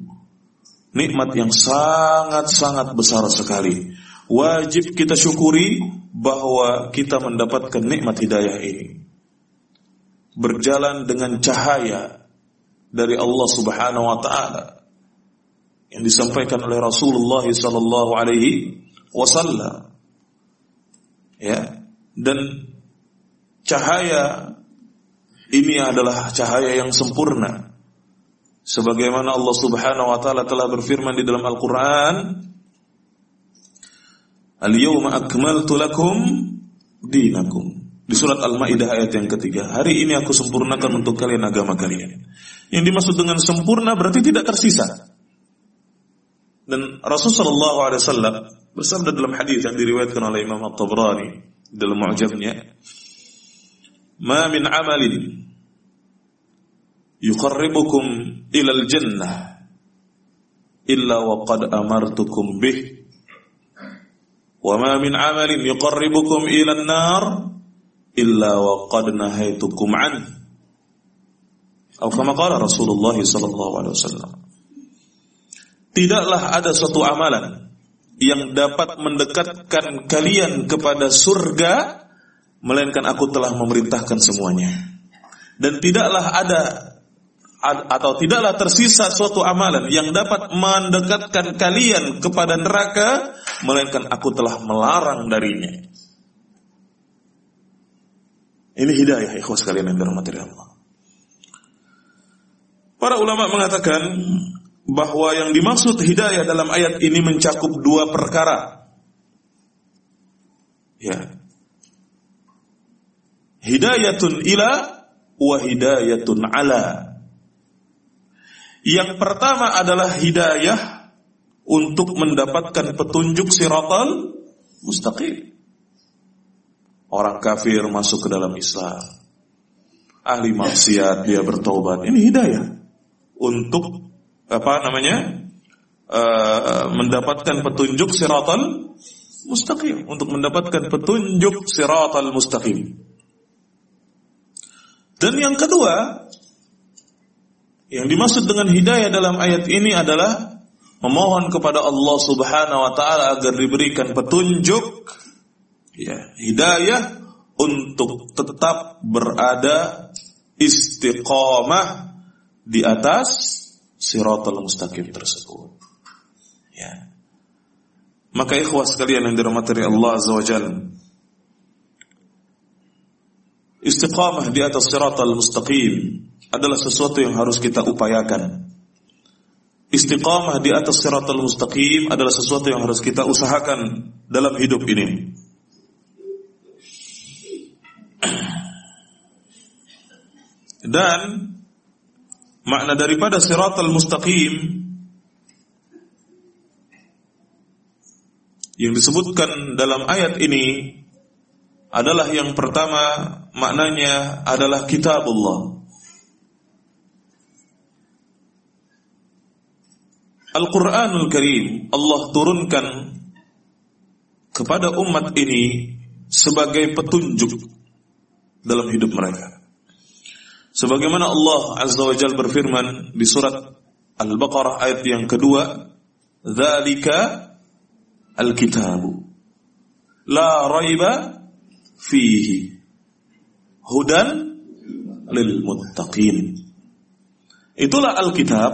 nikmat yang sangat-sangat besar sekali. Wajib kita syukuri bahwa kita mendapatkan nikmat hidayah ini. Berjalan dengan cahaya dari Allah Subhanahu wa taala yang disampaikan oleh Rasulullah sallallahu alaihi wasallam. Ya, dan cahaya ini adalah cahaya yang sempurna sebagaimana Allah Subhanahu wa taala telah berfirman di dalam Al-Qur'an Al-yawma akmaltu lakum dinakum di surat Al-Maidah ayat yang ketiga. Hari ini aku sempurnakan untuk kalian agama kalian. Yang dimaksud dengan sempurna berarti tidak tersisa. Dan Rasulullah SAW bersabda dalam hadis yang diriwayatkan oleh Imam At-Tabrani dalam Mu'jamnya, "Ma min amalin yuqarribukum ilal jannah illa wa qad amartukum bih wa ma min amalin yuqarribukum ilan nar illa wa qad nahaitukum an atau kama qala Rasulullah sallallahu alaihi wasallam Tidaklah ada suatu amalan yang dapat mendekatkan kalian kepada surga melainkan aku telah memerintahkan semuanya. Dan tidaklah ada atau tidaklah tersisa suatu amalan yang dapat mendekatkan kalian kepada neraka melainkan aku telah melarang darinya. Ini hidayah ikhwas sekalian yang dirahmati Allah. Para ulama mengatakan bahwa yang dimaksud hidayah dalam ayat ini mencakup dua perkara. Ya. Hidayatun ila wa hidayatun ala. Yang pertama adalah hidayah untuk mendapatkan petunjuk siratal mustaqim. Orang kafir masuk ke dalam Islam. Ahli maksiat dia bertobat. Ini hidayah untuk apa namanya? Uh, mendapatkan petunjuk siratal mustaqim untuk mendapatkan petunjuk siratal mustaqim. Dan yang kedua, yang dimaksud dengan hidayah dalam ayat ini adalah memohon kepada Allah Subhanahu wa taala agar diberikan petunjuk ya, hidayah untuk tetap berada istiqamah di atas siratal mustaqim tersebut. Ya. Maka ikhwah sekalian yang dirahmati Allah Azza wa Jalla, istiqamah di atas siratal mustaqim adalah sesuatu yang harus kita upayakan. Istiqamah di atas siratal mustaqim adalah sesuatu yang harus kita usahakan dalam hidup ini. Dan makna daripada siratal mustaqim yang disebutkan dalam ayat ini adalah yang pertama maknanya adalah kitabullah. Al-Quranul Karim Allah turunkan kepada umat ini sebagai petunjuk dalam hidup mereka. Sebagaimana Allah Azza wa Jal berfirman di surat Al-Baqarah ayat yang kedua, "Dzalika al-kitabu la raiba fihi hudan lil muttaqin." Itulah Alkitab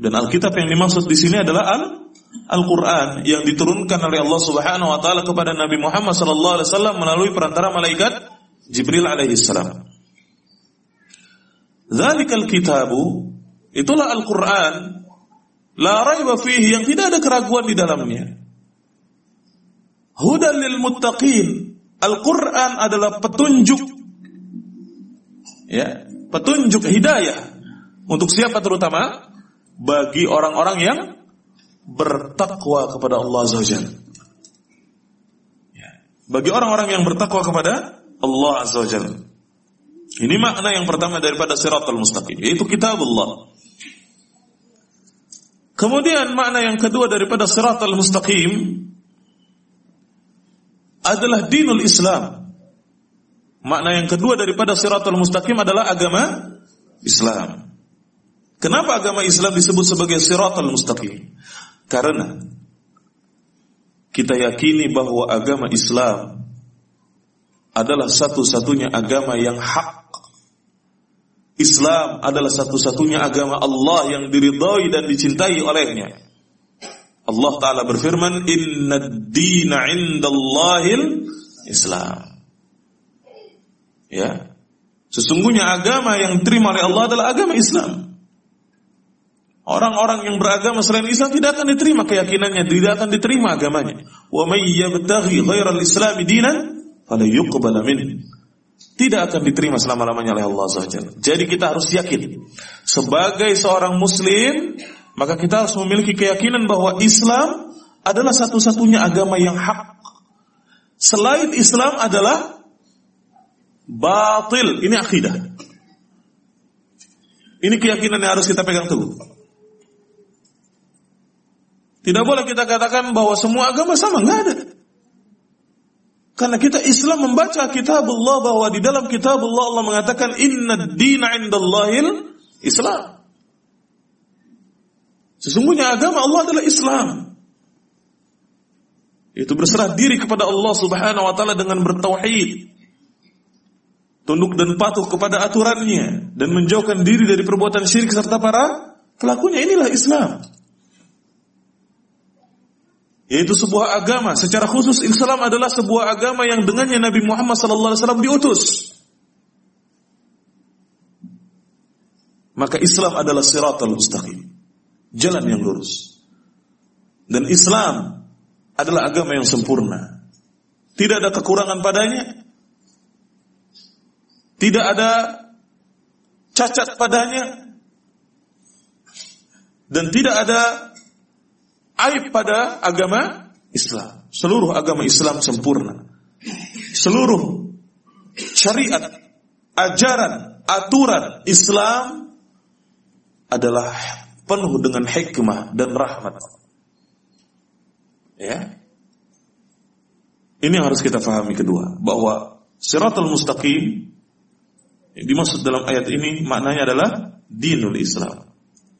dan Alkitab yang dimaksud di sini adalah Al Al-Quran yang diturunkan oleh Allah Subhanahu wa taala kepada Nabi Muhammad wasallam melalui perantara malaikat Jibril alaihi salam. Zalikal kitabu itulah Al-Qur'an la raiba fihi yang tidak ada keraguan di dalamnya. Hudan lil muttaqin. Al-Qur'an adalah petunjuk ya, petunjuk hidayah untuk siapa terutama bagi orang-orang yang bertakwa kepada Allah Azza. Ya. Bagi orang-orang yang bertakwa kepada Allah Azza wajalla. Ini makna yang pertama daripada siratal mustaqim, yaitu kitabullah. Kemudian makna yang kedua daripada siratal mustaqim adalah dinul Islam. Makna yang kedua daripada siratal mustaqim adalah agama Islam. Kenapa agama Islam disebut sebagai siratal mustaqim? Karena kita yakini bahwa agama Islam adalah satu-satunya agama yang hak Islam adalah satu-satunya agama Allah yang diridhai dan dicintai olehnya. Allah Ta'ala berfirman, Inna dina indallahil Islam. Ya. Sesungguhnya agama yang diterima oleh Allah adalah agama Islam. Orang-orang yang beragama selain Islam tidak akan diterima keyakinannya, tidak akan diterima agamanya. Wa may yabtaghi ghairal islami dinan fala yuqbala minhu tidak akan diterima selama-lamanya oleh Allah SWT. Jadi kita harus yakin sebagai seorang muslim maka kita harus memiliki keyakinan bahwa Islam adalah satu-satunya agama yang hak. Selain Islam adalah batil. Ini akidah. Ini keyakinan yang harus kita pegang teguh. Tidak boleh kita katakan bahwa semua agama sama, nggak ada. Karena kita Islam membaca kitabullah bahwa di dalam kitabullah Allah mengatakan inna dina indallahil Islam. Sesungguhnya agama Allah adalah Islam. Itu berserah diri kepada Allah Subhanahu wa taala dengan bertauhid. Tunduk dan patuh kepada aturannya dan menjauhkan diri dari perbuatan syirik serta para pelakunya inilah Islam yaitu sebuah agama. Secara khusus Islam adalah sebuah agama yang dengannya Nabi Muhammad SAW diutus. Maka Islam adalah siratal mustaqim. Jalan yang lurus. Dan Islam adalah agama yang sempurna. Tidak ada kekurangan padanya. Tidak ada cacat padanya. Dan tidak ada aib pada agama Islam. Seluruh agama Islam sempurna. Seluruh syariat, ajaran, aturan Islam adalah penuh dengan hikmah dan rahmat. Ya. Ini yang harus kita fahami kedua, bahwa siratul mustaqim dimaksud dalam ayat ini maknanya adalah dinul Islam.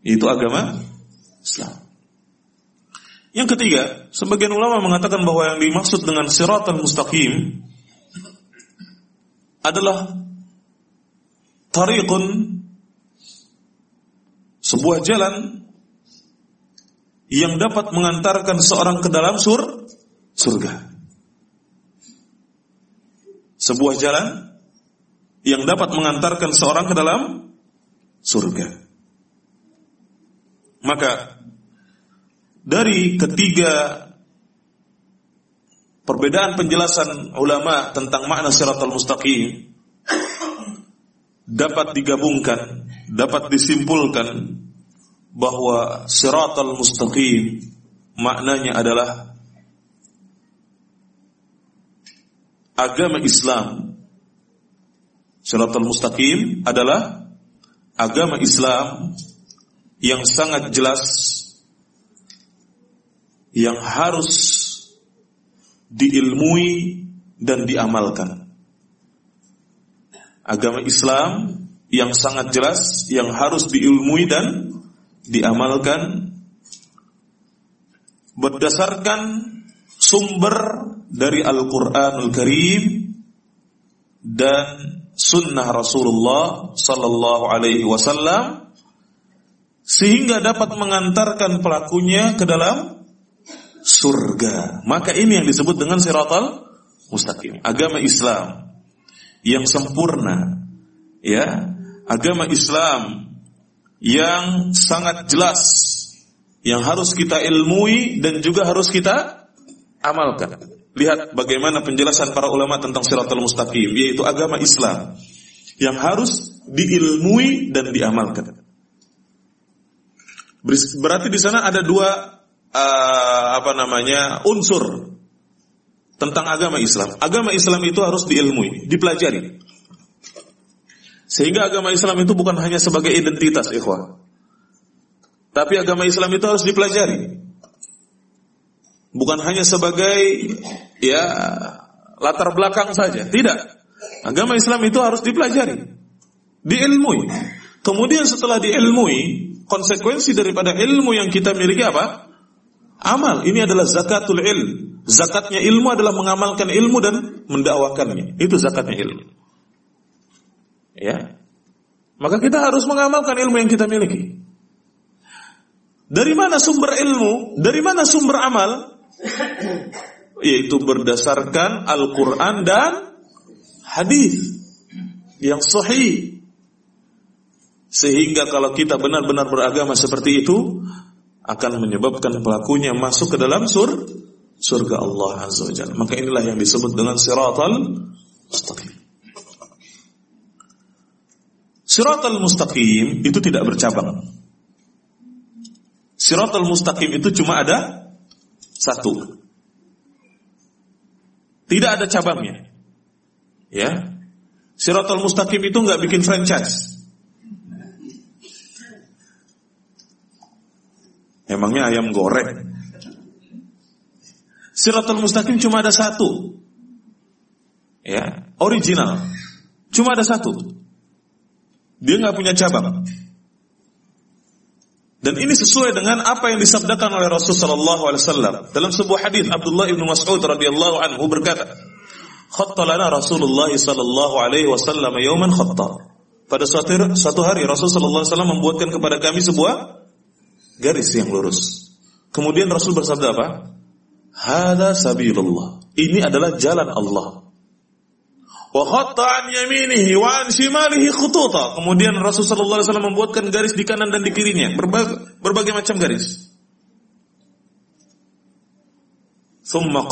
Itu agama Islam. Yang ketiga, sebagian ulama mengatakan bahwa yang dimaksud dengan siratan mustaqim adalah tariqun sebuah jalan yang dapat mengantarkan seorang ke dalam sur surga. Sebuah jalan yang dapat mengantarkan seorang ke dalam surga. Maka dari ketiga perbedaan penjelasan ulama tentang makna siratal mustaqim dapat digabungkan, dapat disimpulkan bahwa siratal mustaqim maknanya adalah agama Islam. Siratal mustaqim adalah agama Islam yang sangat jelas yang harus diilmui dan diamalkan. Agama Islam yang sangat jelas yang harus diilmui dan diamalkan berdasarkan sumber dari Al-Qur'anul Karim dan sunnah Rasulullah sallallahu alaihi wasallam sehingga dapat mengantarkan pelakunya ke dalam surga. Maka ini yang disebut dengan siratal mustaqim, agama Islam yang sempurna. Ya, agama Islam yang sangat jelas yang harus kita ilmui dan juga harus kita amalkan. Lihat bagaimana penjelasan para ulama tentang siratal mustaqim, yaitu agama Islam yang harus diilmui dan diamalkan. Berarti di sana ada dua uh, apa namanya unsur tentang agama Islam. Agama Islam itu harus diilmui, dipelajari. Sehingga agama Islam itu bukan hanya sebagai identitas, ikhwah. Tapi agama Islam itu harus dipelajari. Bukan hanya sebagai ya latar belakang saja, tidak. Agama Islam itu harus dipelajari, diilmui. Kemudian setelah diilmui, konsekuensi daripada ilmu yang kita miliki apa? Amal. Ini adalah zakatul ilm. Zakatnya ilmu adalah mengamalkan ilmu dan mendakwakannya. Itu zakatnya ilmu. Ya. Maka kita harus mengamalkan ilmu yang kita miliki. Dari mana sumber ilmu? Dari mana sumber amal? Yaitu berdasarkan Al-Quran dan hadis yang sahih. Sehingga kalau kita benar-benar beragama seperti itu akan menyebabkan pelakunya masuk ke dalam sur surga Allah Azza wa. Maka inilah yang disebut dengan siratal mustaqim. Siratal mustaqim itu tidak bercabang. Siratal mustaqim itu cuma ada satu. Tidak ada cabangnya. Ya. Siratal mustaqim itu nggak bikin franchise. Emangnya ayam goreng? Siratul mustaqim cuma ada satu. Ya, original. Cuma ada satu. Dia nggak punya cabang. Dan ini sesuai dengan apa yang disabdakan oleh Rasulullah sallallahu alaihi wasallam dalam sebuah hadis Abdullah bin Mas'ud radhiyallahu anhu berkata, "Khatta lana Rasulullah sallallahu alaihi wasallam yawman khatta." Pada suatu, suatu hari Rasulullah sallallahu alaihi wasallam membuatkan kepada kami sebuah garis yang lurus. Kemudian Rasul bersabda apa? Hada sabilullah. Ini adalah jalan Allah. Wa khatta yaminihi wa an shimalihi khututa. Kemudian Rasul sallallahu alaihi wasallam membuatkan garis di kanan dan di kirinya, berbagai, berbagai macam garis. Thumma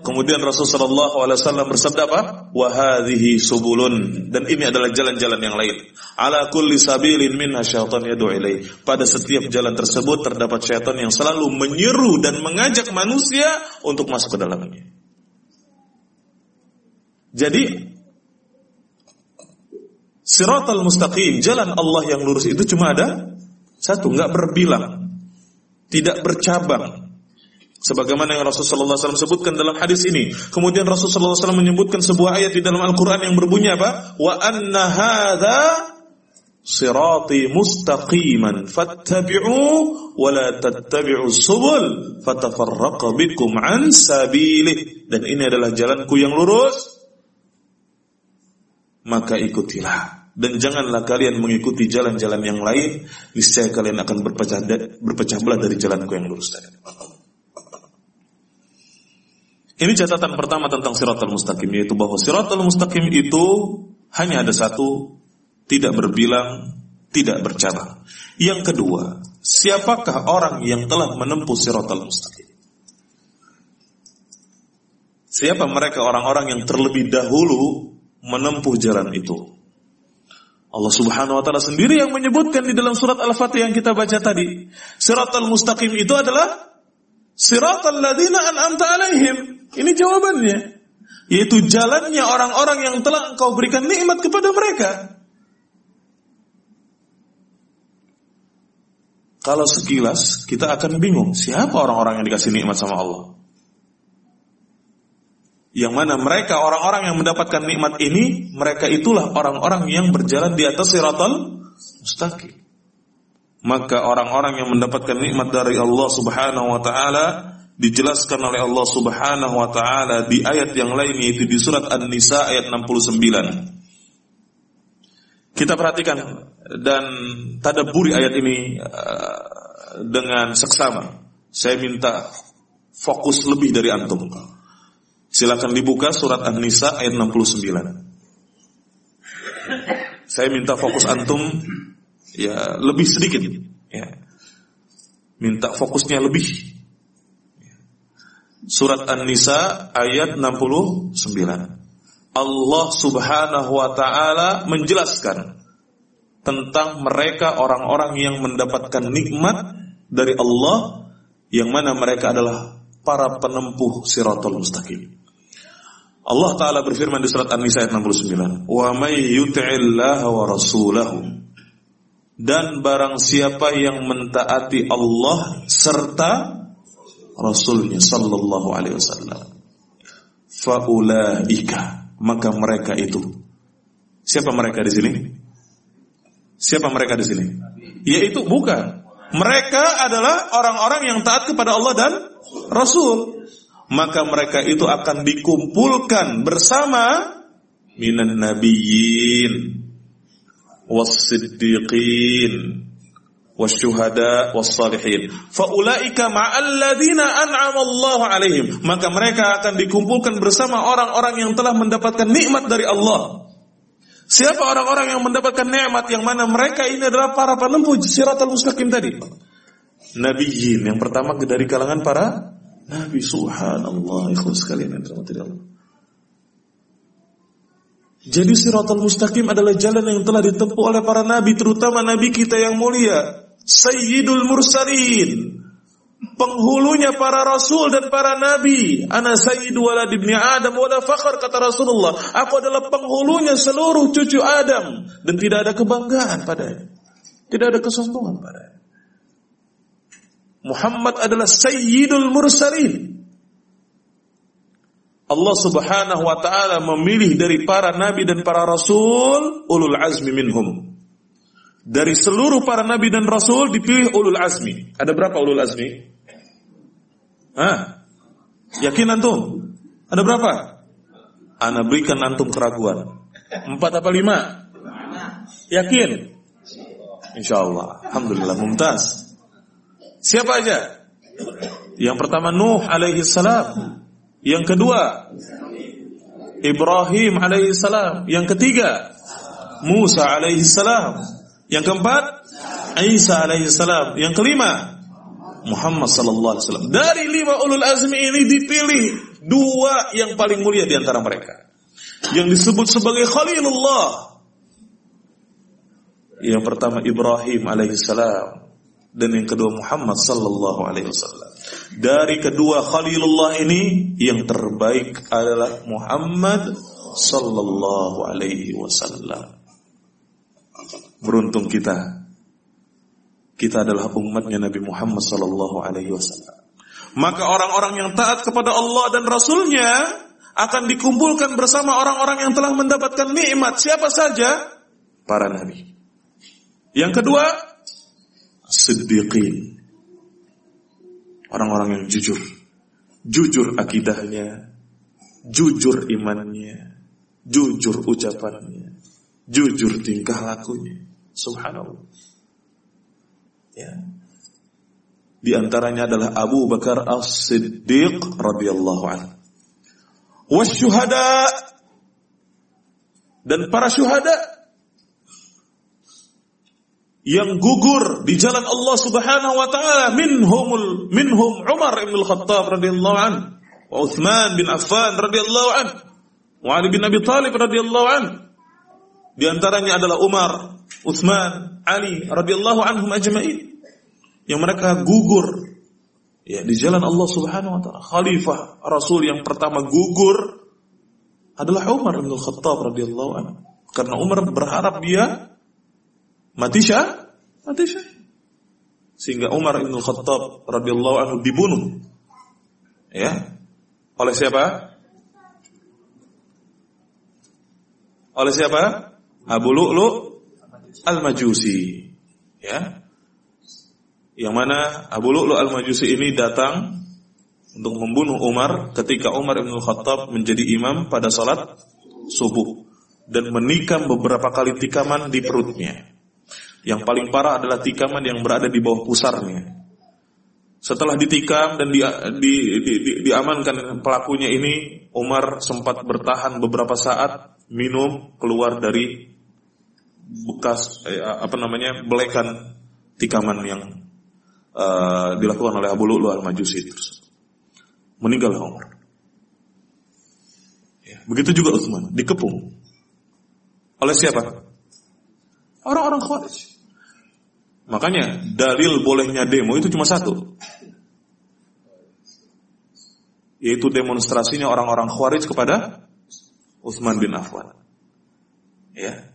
kemudian Rasulullah wasallam bersabda apa? Wa subulun dan ini adalah jalan-jalan yang lain. Ala kulli sabilin minha syaitan yad'u. Pada setiap jalan tersebut terdapat syaitan yang selalu menyeru dan mengajak manusia untuk masuk ke dalamnya. Jadi Siratal mustaqim, jalan Allah yang lurus itu cuma ada satu, nggak berbilang, tidak bercabang, Sebagaimana yang Rasulullah SAW sebutkan dalam hadis ini. Kemudian Rasulullah SAW menyebutkan sebuah ayat di dalam Al-Quran yang berbunyi apa? Wa anna hadha sirati mustaqiman fattabi'u wa la tattabi'u subul fatafarraqa bikum an sabilih. Dan ini adalah jalanku yang lurus. Maka ikutilah dan janganlah kalian mengikuti jalan-jalan yang lain niscaya kalian akan berpecah berpecah belah dari jalanku yang lurus tadi. Ini catatan pertama tentang siratal mustaqim yaitu bahwa siratal mustaqim itu hanya ada satu, tidak berbilang, tidak bercabang. Yang kedua, siapakah orang yang telah menempuh siratal mustaqim? Siapa mereka orang-orang yang terlebih dahulu menempuh jalan itu? Allah Subhanahu wa taala sendiri yang menyebutkan di dalam surat Al-Fatih yang kita baca tadi. Siratal mustaqim itu adalah siratal ladzina an'amta alaihim. Ini jawabannya. Yaitu jalannya orang-orang yang telah engkau berikan nikmat kepada mereka. Kalau sekilas kita akan bingung, siapa orang-orang yang dikasih nikmat sama Allah? Yang mana mereka orang-orang yang mendapatkan nikmat ini, mereka itulah orang-orang yang berjalan di atas siratal mustaqim. Maka orang-orang yang mendapatkan nikmat dari Allah Subhanahu wa taala dijelaskan oleh Allah Subhanahu wa taala di ayat yang lain yaitu di surat An-Nisa ayat 69. Kita perhatikan dan tadaburi ayat ini uh, dengan seksama. Saya minta fokus lebih dari antum. Silakan dibuka surat An-Nisa ayat 69. Saya minta fokus antum ya lebih sedikit ya. Minta fokusnya lebih. Surat An-Nisa ayat 69. Allah Subhanahu wa taala menjelaskan tentang mereka orang-orang yang mendapatkan nikmat dari Allah yang mana mereka adalah para penempuh siratul mustaqim. Allah taala berfirman di surat An-Nisa ayat 69, "Wa may yuti'illah wa rasulahu" Dan barang siapa yang mentaati Allah serta Rasulnya sallallahu alaihi wasallam, faulaika maka mereka itu. Siapa mereka di sini? Siapa mereka di sini? Yaitu bukan. Mereka adalah orang-orang yang taat kepada Allah dan Rasul. Maka mereka itu akan dikumpulkan bersama minan nabiyyin was-siddiqin wasyuhada was-salihin. Faulaika ma'alladzina an'ama Allah alaihim. Maka mereka akan dikumpulkan bersama orang-orang yang telah mendapatkan nikmat dari Allah. Siapa orang-orang yang mendapatkan nikmat yang mana mereka ini adalah para penempuh siratal mustaqim tadi? Nabiyin yang pertama dari kalangan para nabi subhanallah ikhlas sekalian yang dirahmati Allah. Jadi siratal mustaqim adalah jalan yang telah ditempuh oleh para nabi terutama nabi kita yang mulia Sayyidul Mursalin penghulunya para rasul dan para nabi. Ana sayyidu walad ibni Adam wala fakhr kata Rasulullah. Aku adalah penghulunya seluruh cucu Adam dan tidak ada kebanggaan padanya. Tidak ada kesombongan padanya. Muhammad adalah sayyidul mursalin. Allah Subhanahu wa taala memilih dari para nabi dan para rasul ulul azmi minhum. Dari seluruh para nabi dan rasul dipilih ulul azmi. Ada berapa ulul azmi? Hah? Yakin antum? Ada berapa? Ana berikan antum keraguan. Empat apa lima? Yakin? Insya Allah. Alhamdulillah mumtaz. Siapa aja? Yang pertama Nuh alaihi salam. Yang kedua Ibrahim alaihi salam. Yang ketiga Musa alaihi salam. Yang keempat Isa alaihi salam. Yang kelima Muhammad sallallahu alaihi wasallam. Dari lima ulul azmi ini dipilih dua yang paling mulia di antara mereka. Yang disebut sebagai Khalilullah. Yang pertama Ibrahim alaihissalam dan yang kedua Muhammad sallallahu alaihi wasallam. Dari kedua Khalilullah ini yang terbaik adalah Muhammad sallallahu alaihi wasallam. Beruntung kita kita adalah umatnya Nabi Muhammad sallallahu alaihi wasallam. Maka orang-orang yang taat kepada Allah dan Rasulnya akan dikumpulkan bersama orang-orang yang telah mendapatkan nikmat. Siapa saja? Para nabi. Yang kedua, siddiqin. Orang-orang yang jujur. Jujur akidahnya, jujur imannya, jujur ucapannya, jujur tingkah lakunya. Subhanallah. Ya. Di antaranya adalah Abu Bakar As-Siddiq radhiyallahu anhu. Wasyuhada dan para syuhada yang gugur di jalan Allah Subhanahu wa taala minhumul minhum Umar bin Al-Khattab radhiyallahu an wa Utsman bin Affan radhiyallahu an wa Ali bin Abi Thalib radhiyallahu an di antaranya adalah Umar, Utsman, Ali radhiyallahu anhum ajma'in yang mereka gugur ya di jalan Allah Subhanahu wa taala. Khalifah Rasul yang pertama gugur adalah Umar bin Khattab radhiyallahu anhu. Karena Umar berharap dia mati syah, mati syah. Sehingga Umar bin Khattab radhiyallahu anhu dibunuh. Ya. Oleh siapa? Oleh siapa? Abu Lu'lu Al-Majusi. Ya. Yang mana Abu Lu'lu Al-Majusi ini datang untuk membunuh Umar ketika Umar bin Khattab menjadi imam pada salat subuh dan menikam beberapa kali tikaman di perutnya. Yang paling parah adalah tikaman yang berada di bawah pusarnya. Setelah ditikam dan di, di, di, di, diamankan pelakunya ini, Umar sempat bertahan beberapa saat minum keluar dari bekas eh, apa namanya belekan tikaman yang uh, dilakukan oleh Abu Lu'lu al-Majusi terus meninggal Umar. Ya, begitu juga Utsman dikepung oleh siapa? Orang-orang Khawarij. Makanya dalil bolehnya demo itu cuma satu. Yaitu demonstrasinya orang-orang Khawarij kepada Utsman bin Affan. Ya.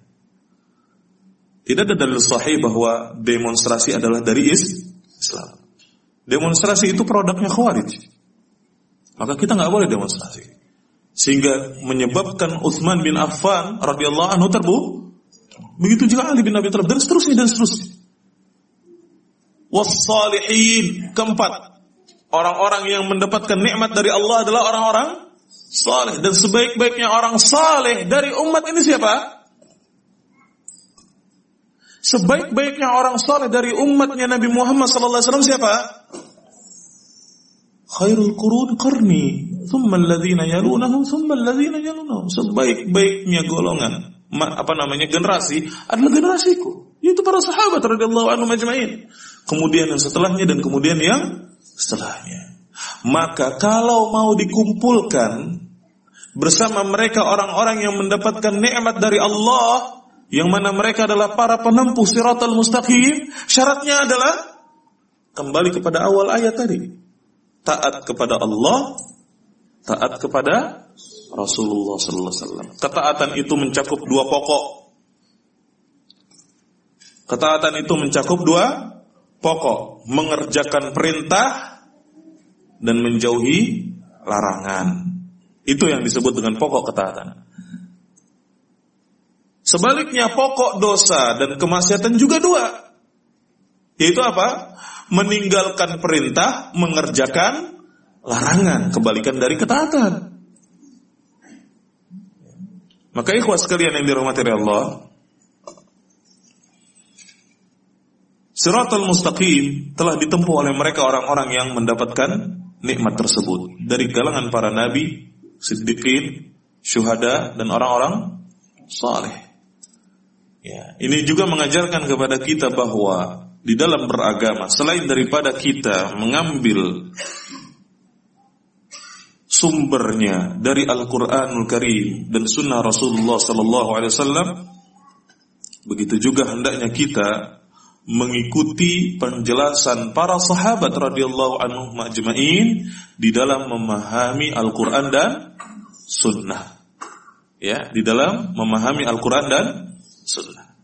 Tidak ada dalil sahih bahwa demonstrasi adalah dari Islam. Demonstrasi itu produknya Khawarij. Maka kita nggak boleh demonstrasi. Sehingga menyebabkan Utsman bin Affan radhiyallahu anhu terbu. Begitu juga Ali bin Abi Thalib dan seterusnya dan seterusnya. Wassalihin keempat orang-orang yang mendapatkan nikmat dari Allah adalah orang-orang saleh dan sebaik-baiknya orang saleh dari umat ini siapa? Sebaik-baiknya orang saleh dari umatnya Nabi Muhammad sallallahu alaihi wasallam siapa? Khairul qurun qarni, thumma alladhina yalunahum, thumma alladhina yalunahum. Sebaik-baiknya golongan, apa namanya generasi adalah generasiku. Itu para sahabat radhiyallahu anhum ajma'in. Kemudian yang setelahnya dan kemudian yang setelahnya. Maka kalau mau dikumpulkan bersama mereka orang-orang yang mendapatkan nikmat dari Allah, yang mana mereka adalah para penempuh siratal mustaqim, syaratnya adalah kembali kepada awal ayat tadi. Taat kepada Allah, taat kepada Rasulullah sallallahu alaihi wasallam. Ketaatan itu mencakup dua pokok. Ketaatan itu mencakup dua pokok, mengerjakan perintah dan menjauhi larangan. Itu yang disebut dengan pokok ketaatan. Sebaliknya pokok dosa dan kemaksiatan juga dua. Yaitu apa? Meninggalkan perintah, mengerjakan larangan, kebalikan dari ketaatan. Maka ikhwas sekalian yang dirahmati Allah, Siratul mustaqim telah ditempuh oleh mereka orang-orang yang mendapatkan nikmat tersebut dari kalangan para nabi, siddiqin, syuhada dan orang-orang saleh. Ya, ini juga mengajarkan kepada kita bahwa di dalam beragama selain daripada kita mengambil sumbernya dari Al-Qur'anul Karim dan sunnah Rasulullah sallallahu alaihi wasallam begitu juga hendaknya kita mengikuti penjelasan para sahabat radhiyallahu anhu majma'in di dalam memahami Al-Qur'an dan sunnah. Ya, di dalam memahami Al-Qur'an dan sunnah.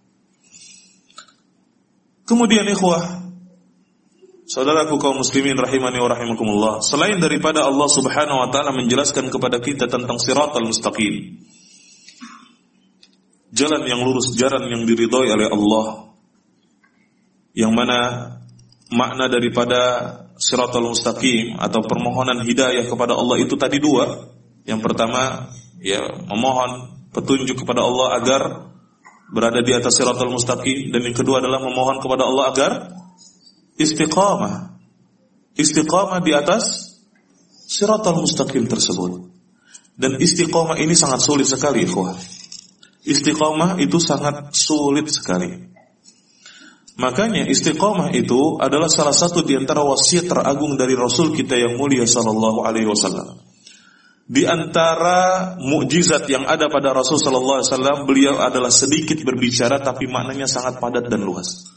Kemudian ikhwah, saudaraku kaum muslimin rahimani wa rahimakumullah, selain daripada Allah Subhanahu wa taala menjelaskan kepada kita tentang siratal mustaqim, jalan yang lurus, jalan yang diridhoi oleh Allah, yang mana makna daripada siratal mustaqim atau permohonan hidayah kepada Allah itu tadi dua. Yang pertama, ya memohon petunjuk kepada Allah agar berada di atas siratal mustaqim dan yang kedua adalah memohon kepada Allah agar istiqamah. Istiqamah di atas siratal mustaqim tersebut. Dan istiqamah ini sangat sulit sekali, ikhwah. Istiqomah itu sangat sulit sekali. Makanya istiqomah itu adalah salah satu di antara wasiat teragung dari Rasul kita yang mulia sallallahu alaihi wasallam. Di antara mukjizat yang ada pada Rasul sallallahu alaihi wasallam, beliau adalah sedikit berbicara tapi maknanya sangat padat dan luas.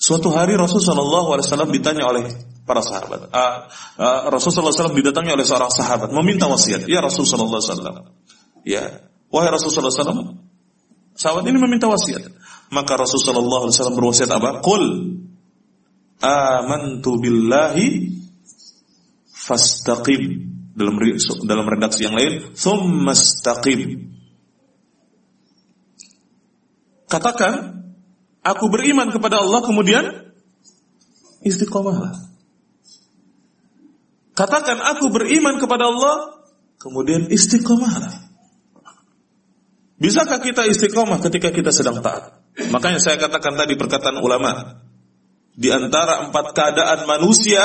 Suatu hari Rasul sallallahu alaihi wasallam ditanya oleh para sahabat. Uh, uh, Rasul sallallahu alaihi wasallam didatangi oleh seorang sahabat meminta wasiat. Ya Rasul sallallahu alaihi wasallam. Ya, wahai Rasul sallallahu alaihi wasallam, sahabat ini meminta wasiat. Maka Rasulullah SAW berwasiat apa? Qul amantu billahi fastaqim. Dalam dalam redaksi yang lain, thummastaqim. Katakan, aku beriman kepada Allah kemudian istiqomahlah. Katakan aku beriman kepada Allah kemudian istiqomahlah. Bisakah kita istiqomah ketika kita sedang taat? Makanya saya katakan tadi perkataan ulama. Di antara empat keadaan manusia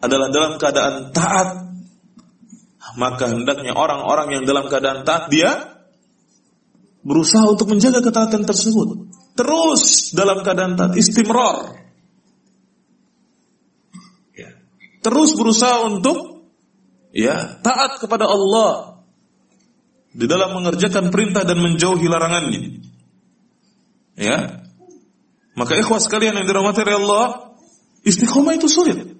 adalah dalam keadaan taat. Maka hendaknya orang-orang yang dalam keadaan taat dia berusaha untuk menjaga ketaatan tersebut. Terus dalam keadaan taat istimrar. Ya. Terus berusaha untuk ya taat kepada Allah di dalam mengerjakan perintah dan menjauhi larangannya. Ya. Maka ikhwas sekalian yang dirahmati oleh Allah, istiqomah itu sulit.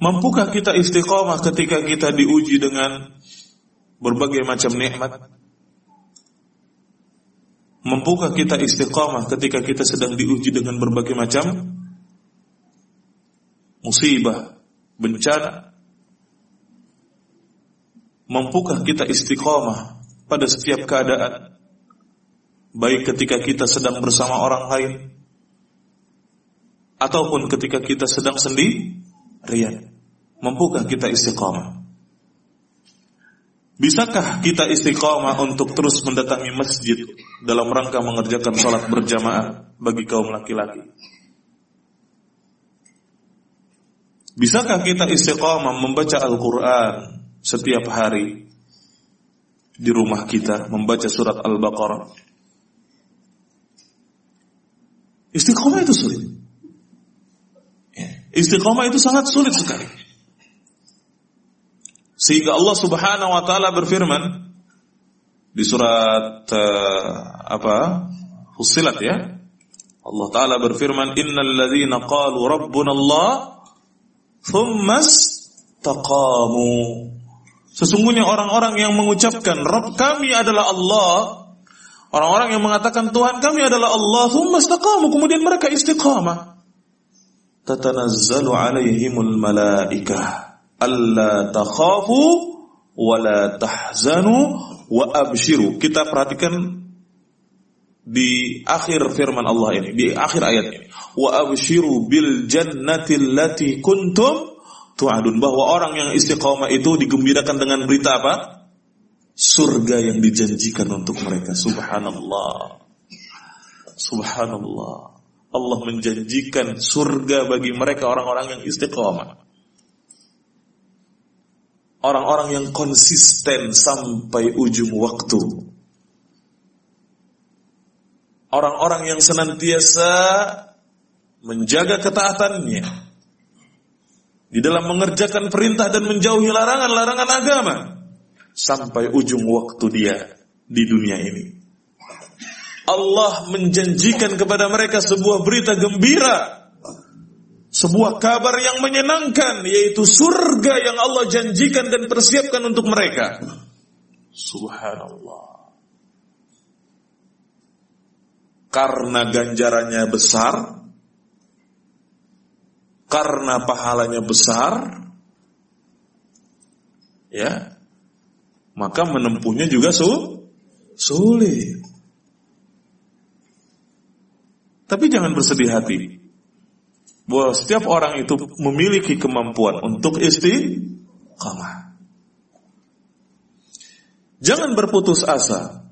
Mampukah kita istiqomah ketika kita diuji dengan berbagai macam nikmat? Mampukah kita istiqomah ketika kita sedang diuji dengan berbagai macam musibah, bencana? Mampukah kita istiqomah pada setiap keadaan? Baik ketika kita sedang bersama orang lain ataupun ketika kita sedang sendirian. Mampukah kita istiqomah? Bisakah kita istiqomah untuk terus mendatangi masjid dalam rangka mengerjakan sholat berjamaah bagi kaum laki-laki? Bisakah kita istiqomah membaca Al-Quran setiap hari di rumah kita membaca surat Al-Baqarah. Istiqomah itu sulit. Ya, istiqomah itu sangat sulit sekali. Sehingga Allah Subhanahu wa taala berfirman di surat uh, apa? Fussilat ya. Allah taala berfirman, "Innal ladzina qalu rabbuna Allah, tsumma taqamu." Sesungguhnya orang-orang yang mengucapkan Rabb kami adalah Allah Orang-orang yang mengatakan Tuhan kami adalah Allah Thumma Kemudian mereka istiqamah Tatanazzalu alaihimul malaikah Alla takhafu Wala tahzanu Wa abshiru Kita perhatikan di akhir firman Allah ini, di akhir ayat ini. Wa abshiru bil jannati allati kuntum tu'adun bahwa orang yang istiqomah itu digembirakan dengan berita apa? Surga yang dijanjikan untuk mereka. Subhanallah. Subhanallah. Allah menjanjikan surga bagi mereka orang-orang yang istiqomah. Orang-orang yang konsisten sampai ujung waktu. Orang-orang yang senantiasa menjaga ketaatannya di dalam mengerjakan perintah dan menjauhi larangan-larangan agama sampai ujung waktu dia di dunia ini. Allah menjanjikan kepada mereka sebuah berita gembira, sebuah kabar yang menyenangkan, yaitu surga yang Allah janjikan dan persiapkan untuk mereka. Subhanallah. Karena ganjarannya besar, karena pahalanya besar, ya, maka menempuhnya juga su sulit. Tapi jangan bersedih hati bahwa setiap orang itu memiliki kemampuan untuk istiqamah. Jangan berputus asa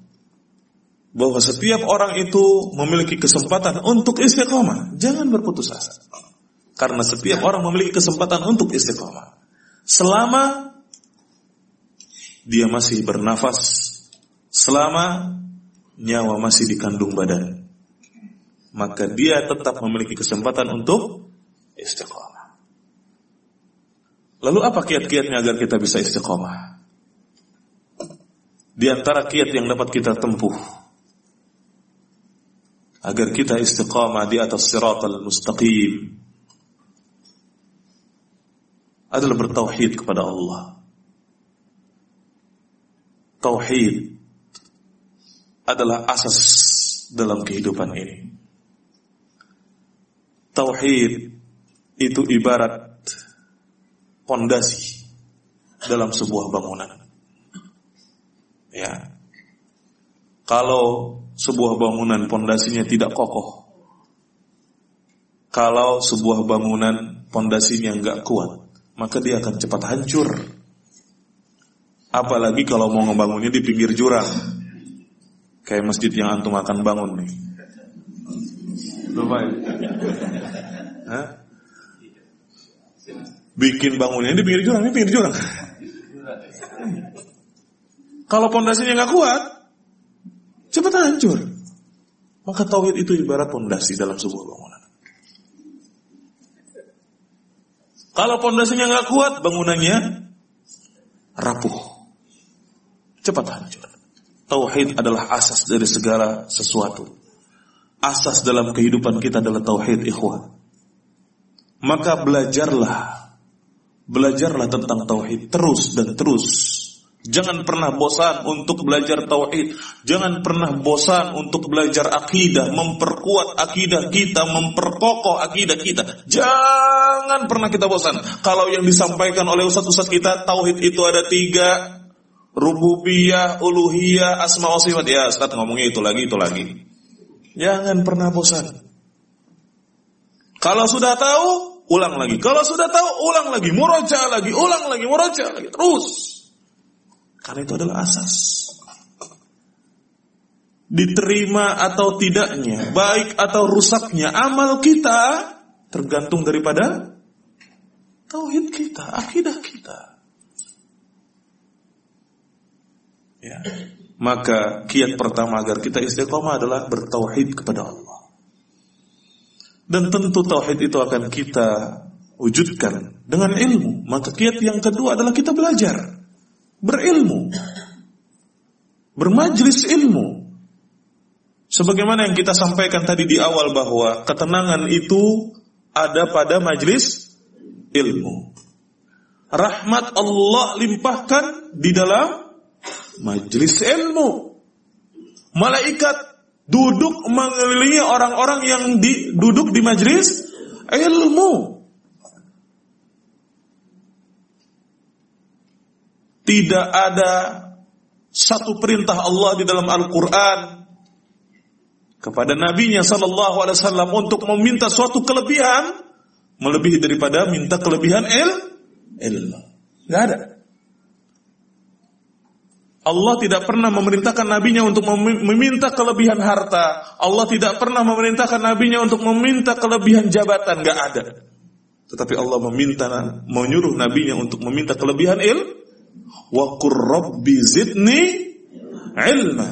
bahwa setiap orang itu memiliki kesempatan untuk istiqamah. Jangan berputus asa. Karena setiap orang memiliki kesempatan untuk istiqomah. Selama dia masih bernafas, selama nyawa masih di kandung badan. Maka dia tetap memiliki kesempatan untuk istiqomah. Lalu apa kiat-kiatnya agar kita bisa istiqomah? Di antara kiat yang dapat kita tempuh agar kita istiqamah di atas siratal mustaqim adalah bertauhid kepada Allah. Tauhid adalah asas dalam kehidupan ini. Tauhid itu ibarat pondasi dalam sebuah bangunan. Ya. Kalau sebuah bangunan pondasinya tidak kokoh, kalau sebuah bangunan pondasinya nggak kuat, maka dia akan cepat hancur. Apalagi kalau mau ngebangunnya di pinggir jurang, kayak masjid yang antum akan bangun nih. Lupa ya? Bikin bangunnya di pinggir jurang, ini pinggir jurang. Kalau pondasinya nggak kuat, cepat hancur. Maka tauhid itu ibarat pondasi dalam sebuah bangunan. Kalau pondasinya nggak kuat, bangunannya rapuh, cepat hancur. Tauhid adalah asas dari segala sesuatu. Asas dalam kehidupan kita adalah tauhid ikhwan. Maka belajarlah, belajarlah tentang tauhid terus dan terus Jangan pernah bosan untuk belajar tauhid. Jangan pernah bosan untuk belajar akidah, memperkuat akidah kita, memperkokoh akidah kita. Jangan pernah kita bosan. Kalau yang disampaikan oleh ustaz-ustaz kita, tauhid itu ada tiga. Rububiyah, uluhiyah, asma wa. Ya ustaz ngomongnya itu lagi, itu lagi. Jangan pernah bosan. Kalau sudah tahu, ulang lagi. Kalau sudah tahu, ulang lagi. Muroja lagi, ulang lagi, muroja lagi. Terus. Karena itu adalah asas. Diterima atau tidaknya, baik atau rusaknya amal kita tergantung daripada tauhid kita, akidah kita. Ya. Maka kiat pertama agar kita istiqomah adalah bertauhid kepada Allah. Dan tentu tauhid itu akan kita wujudkan dengan ilmu. Maka kiat yang kedua adalah kita belajar berilmu, bermajlis ilmu. Sebagaimana yang kita sampaikan tadi di awal bahwa ketenangan itu ada pada majlis ilmu. Rahmat Allah limpahkan di dalam majlis ilmu. Malaikat duduk mengelilingi orang-orang yang di, duduk di majlis ilmu. Tidak ada satu perintah Allah di dalam Al-Quran kepada nabinya sallallahu alaihi wasallam untuk meminta suatu kelebihan melebihi daripada minta kelebihan il ilmu. Enggak ada. Allah tidak pernah memerintahkan nabinya untuk meminta kelebihan harta. Allah tidak pernah memerintahkan nabinya untuk meminta kelebihan jabatan. Enggak ada. Tetapi Allah meminta, menyuruh nabinya untuk meminta kelebihan il, wa rabbi zidni ilma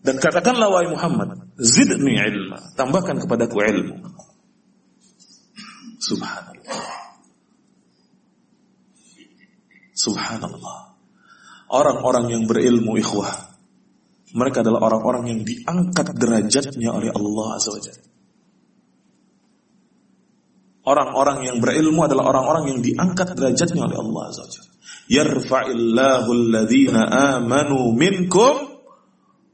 dan katakanlah wahai Muhammad zidni ilma tambahkan kepadaku ilmu subhanallah subhanallah orang-orang yang berilmu ikhwah mereka adalah orang-orang yang diangkat derajatnya oleh Allah azza wajalla orang-orang yang berilmu adalah orang-orang yang diangkat derajatnya oleh Allah azza wajalla yarfa'illahu alladhina amanu minkum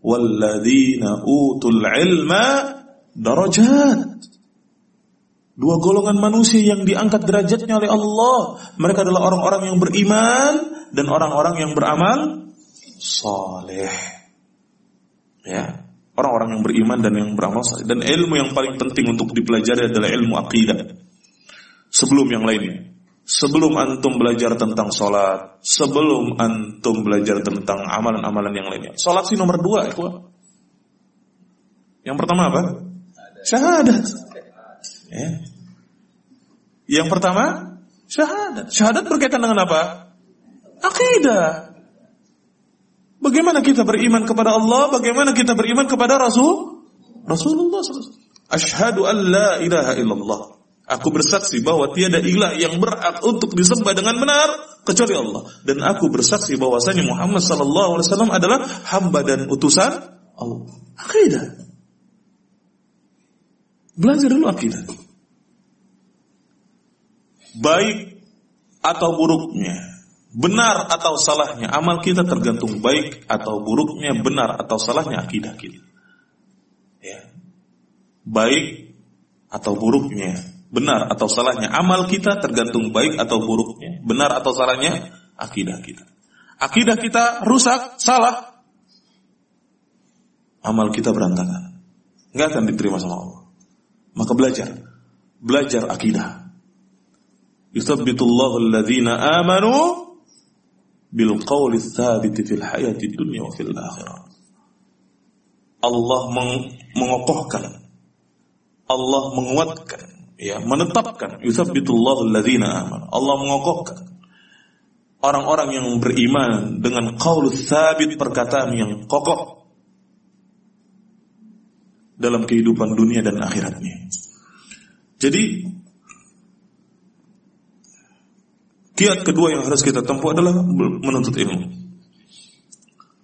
walladhina utul ilma darajat. Dua golongan manusia yang diangkat derajatnya oleh Allah. Mereka adalah orang-orang yang beriman dan orang-orang yang beramal soleh. Ya, orang-orang yang beriman dan yang beramal soleh. Dan ilmu yang paling penting untuk dipelajari adalah ilmu akidah. Sebelum yang lainnya sebelum antum belajar tentang sholat, sebelum antum belajar tentang amalan-amalan yang lainnya. Sholat sih nomor dua, itu. Yang pertama apa? Syahadat. Ya. Yang pertama, syahadat. Syahadat berkaitan dengan apa? Akidah. Bagaimana kita beriman kepada Allah? Bagaimana kita beriman kepada Rasul? Rasulullah SAW. Ashhadu an la ilaha illallah. Aku bersaksi bahwa tiada ilah yang berhak untuk disembah dengan benar kecuali Allah. Dan aku bersaksi bahwasanya Muhammad sallallahu alaihi wasallam adalah hamba dan utusan Allah. Akidah. Belajar dulu akidah. Baik atau buruknya, benar atau salahnya, amal kita tergantung baik atau buruknya, benar atau salahnya akidah kita. Ya. Baik atau buruknya, benar atau salahnya amal kita tergantung baik atau buruknya, benar atau salahnya akidah kita. Akidah kita rusak, salah, amal kita berantakan. Enggak akan diterima sama Allah. Maka belajar, belajar akidah. Yuthabbitullahu alladhina amanu bil qawli fil hayati dunya wa fil. Allah meng mengokohkan, Allah menguatkan ya menetapkan yuthabbitullahu alladzina aman. Allah mengokohkan orang-orang yang beriman dengan qaul tsabit perkataan yang kokoh dalam kehidupan dunia dan akhiratnya. Jadi Kiat kedua yang harus kita tempuh adalah menuntut ilmu.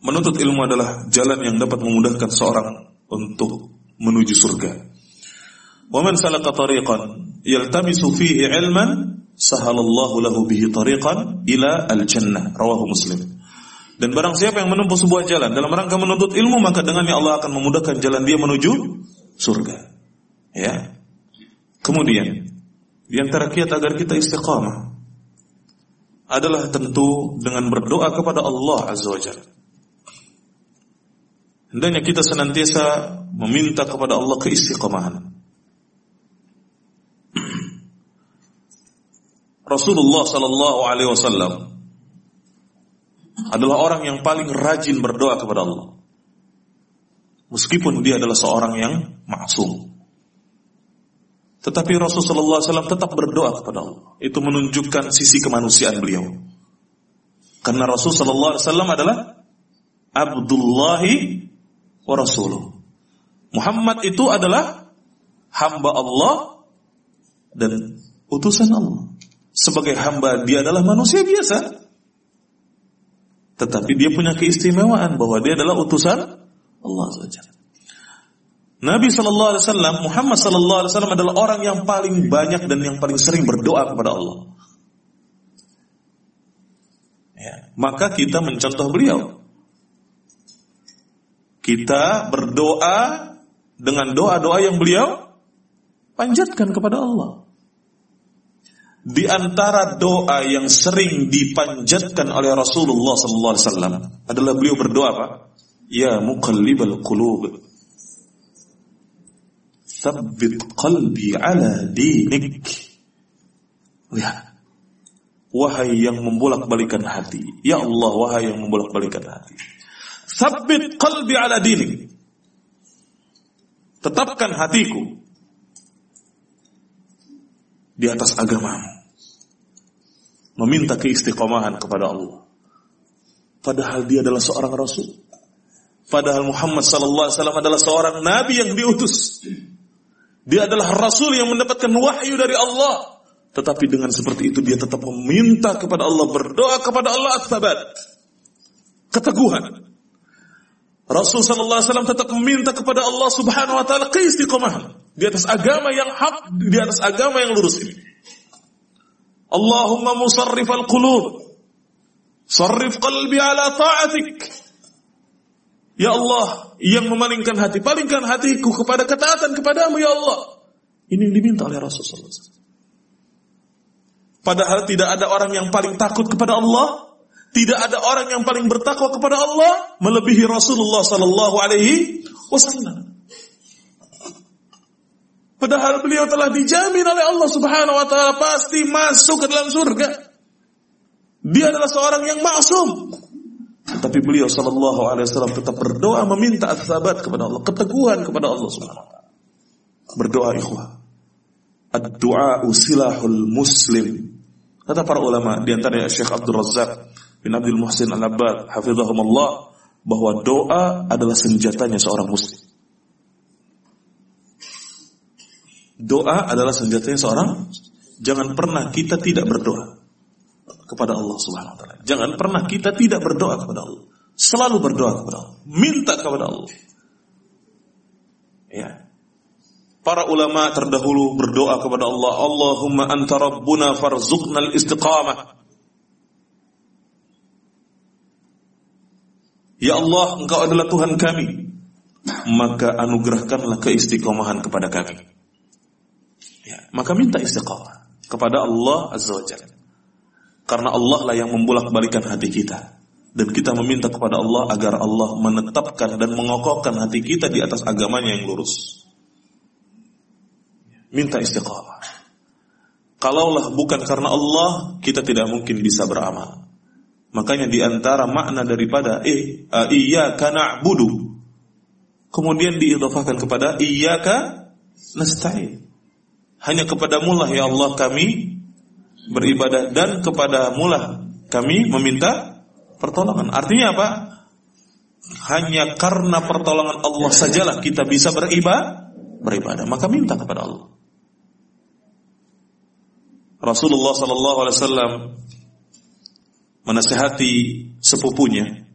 Menuntut ilmu adalah jalan yang dapat memudahkan seorang untuk menuju surga. Wa man salaka tariqan yaltamisu fihi ilman sahalallahu lahu bihi tariqan ila al-jannah. Rawahu Muslim. Dan barang siapa yang menempuh sebuah jalan dalam rangka menuntut ilmu, maka dengannya Allah akan memudahkan jalan dia menuju surga. Ya. Kemudian, di antara kiat agar kita istiqamah adalah tentu dengan berdoa kepada Allah Azza wa Jalla. Hendaknya kita senantiasa meminta kepada Allah keistiqamahan. Rasulullah Sallallahu Alaihi Wasallam adalah orang yang paling rajin berdoa kepada Allah. Meskipun dia adalah seorang yang maksum. Tetapi Rasulullah SAW tetap berdoa kepada Allah. Itu menunjukkan sisi kemanusiaan beliau. Karena Rasulullah SAW adalah Abdullahi wa Rasuluh. Muhammad itu adalah hamba Allah dan utusan Allah sebagai hamba dia adalah manusia biasa. Tetapi dia punya keistimewaan bahwa dia adalah utusan Allah saja. Nabi Shallallahu Alaihi Wasallam, Muhammad Shallallahu Alaihi Wasallam adalah orang yang paling banyak dan yang paling sering berdoa kepada Allah. Ya, maka kita mencontoh beliau. Kita berdoa dengan doa-doa yang beliau panjatkan kepada Allah. Di antara doa yang sering dipanjatkan oleh Rasulullah sallallahu alaihi wasallam adalah beliau berdoa apa? Ya muqallibal qulub. Tsabbit qalbi ala dinik. Lihat. Wahai yang membolak-balikan hati. Ya Allah, wahai yang membolak-balikan hati. Tsabbit qalbi ala dinik. Tetapkan hatiku di atas agama meminta keistiqomahan kepada Allah. Padahal dia adalah seorang rasul. Padahal Muhammad sallallahu alaihi wasallam adalah seorang nabi yang diutus. Dia adalah rasul yang mendapatkan wahyu dari Allah. Tetapi dengan seperti itu dia tetap meminta kepada Allah, berdoa kepada Allah as-sabat. Keteguhan. Rasul sallallahu alaihi wasallam tetap meminta kepada Allah Subhanahu wa taala keistiqomahan di atas agama yang hak, di atas agama yang lurus ini. Allahumma musarrif al-qulub. Sarrif qalbi ala ta'atik. Ya Allah, yang memalingkan hati, palingkan hatiku kepada ketaatan kepadamu ya Allah. Ini yang diminta oleh Rasulullah SAW. Padahal tidak ada orang yang paling takut kepada Allah, tidak ada orang yang paling bertakwa kepada Allah melebihi Rasulullah sallallahu alaihi wasallam. Padahal beliau telah dijamin oleh Allah Subhanahu wa taala pasti masuk ke dalam surga. Dia adalah seorang yang maksum. Tapi beliau sallallahu alaihi wasallam tetap berdoa meminta sabat kepada Allah, keteguhan kepada Allah Subhanahu wa. Berdoa ikhwah. Ad-du'a usilahul muslim. Kata para ulama di antaranya Syekh Abdul Razak bin Abdul Muhsin Al-Abbad hafizahumullah, bahwa doa adalah senjatanya seorang muslim. Doa adalah senjatanya seorang jangan pernah kita tidak berdoa kepada Allah Subhanahu wa taala. Jangan pernah kita tidak berdoa kepada Allah. Selalu berdoa kepada Allah. Minta kepada Allah. Ya. Para ulama terdahulu berdoa kepada Allah, Allahumma anta rabbuna farzuqnal istiqamah. Ya Allah, Engkau adalah Tuhan kami. Maka anugerahkanlah keistiqomahan kepada kami. Ya, maka minta istiqamah kepada Allah Azza wa Jalla. Karena Allah lah yang membolak-balikan hati kita. Dan kita meminta kepada Allah agar Allah menetapkan dan mengokohkan hati kita di atas agamanya yang lurus. Minta istiqamah. Kalaulah bukan karena Allah, kita tidak mungkin bisa beramal. Makanya di antara makna daripada eh uh, iyyaka na'budu kemudian diidhafahkan kepada iyyaka nasta'in. Hanya kepada lah ya Allah kami beribadah dan kepada lah kami meminta pertolongan. Artinya apa? Hanya karena pertolongan Allah sajalah kita bisa beribadah, beribadah. Maka minta kepada Allah. Rasulullah sallallahu alaihi wasallam menasihati sepupunya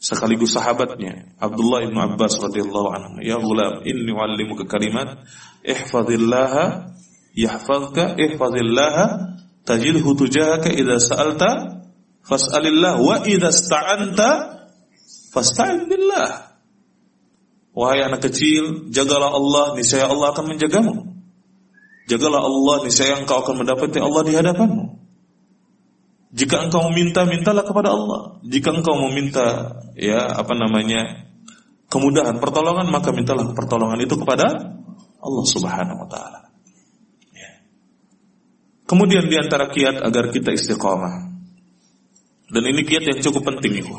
sekaligus sahabatnya Abdullah bin Abbas radhiyallahu anhu ya gulam inni uallimuka kalimat ihfazillaha yahfazka ihfazillaha tajidhu tujahaka idza sa'alta fas'alillah wa idza sta'anta fasta'in billah wahai anak kecil jagalah Allah niscaya Allah akan menjagamu jagalah Allah niscaya engkau akan mendapati Allah di hadapanmu jika engkau meminta, mintalah kepada Allah. Jika engkau meminta, ya apa namanya, kemudahan, pertolongan, maka mintalah pertolongan itu kepada Allah Subhanahu Wa Taala. Kemudian di antara kiat agar kita istiqomah. Dan ini kiat yang cukup penting itu.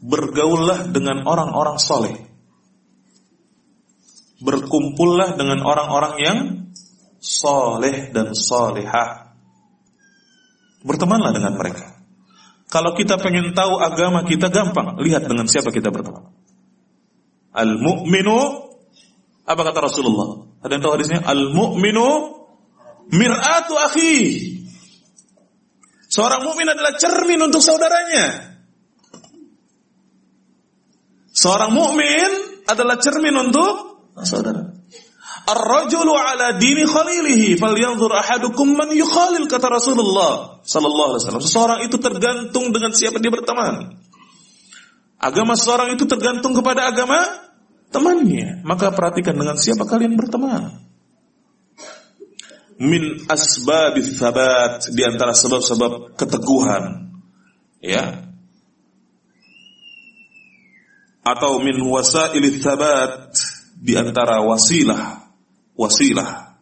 Bergaullah dengan orang-orang soleh. Berkumpullah dengan orang-orang yang soleh dan solehah Bertemanlah dengan mereka. Kalau kita pengen tahu agama kita gampang, lihat dengan siapa kita berteman. Al-mu'minu apa kata Rasulullah? Ada yang tahu hadisnya? Al-mu'minu mir'atu akhi. Seorang mukmin adalah cermin untuk saudaranya. Seorang mukmin adalah cermin untuk saudara. Ar-rajulu ala dini khalilihi falyanzur ahadukum man yukhalil kata Rasulullah sallallahu alaihi wasallam. Seseorang itu tergantung dengan siapa dia berteman. Agama seseorang itu tergantung kepada agama temannya. Maka perhatikan dengan siapa kalian berteman. Min asbabis thabat di antara sebab-sebab keteguhan. Ya. Atau min wasailit thabat di antara wasilah wasilah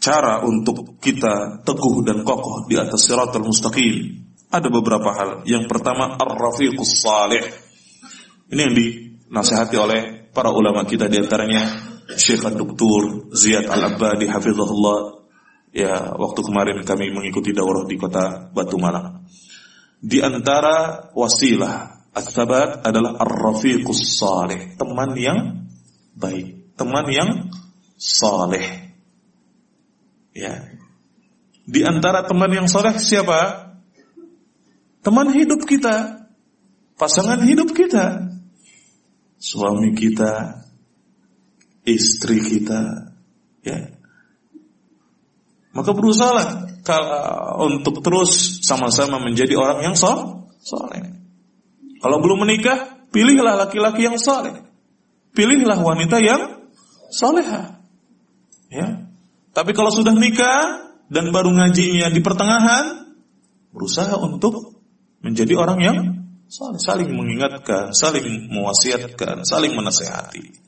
cara untuk kita teguh dan kokoh di atas siratal mustaqim ada beberapa hal. Yang pertama ar-rafiqus salih. Ini yang dinasihati oleh para ulama kita di antaranya Syekh Dr. Ziyad Al-Abbadi hafizahullah. Ya, waktu kemarin kami mengikuti daurah di kota Batu Malang. Di antara wasilah at-tabat adalah ar-rafiqus salih, teman yang baik, teman yang saleh. Ya. Di antara teman yang saleh siapa? Teman hidup kita. Pasangan hidup kita. Suami kita, istri kita, ya. Maka berusahalah untuk terus sama-sama menjadi orang yang saleh. Kalau belum menikah, pilihlah laki-laki yang saleh. Pilihlah wanita yang salehah. Ya. Tapi kalau sudah nikah dan baru ngajinya di pertengahan, berusaha untuk menjadi orang yang saling mengingatkan, saling mewasiatkan, saling menasehati.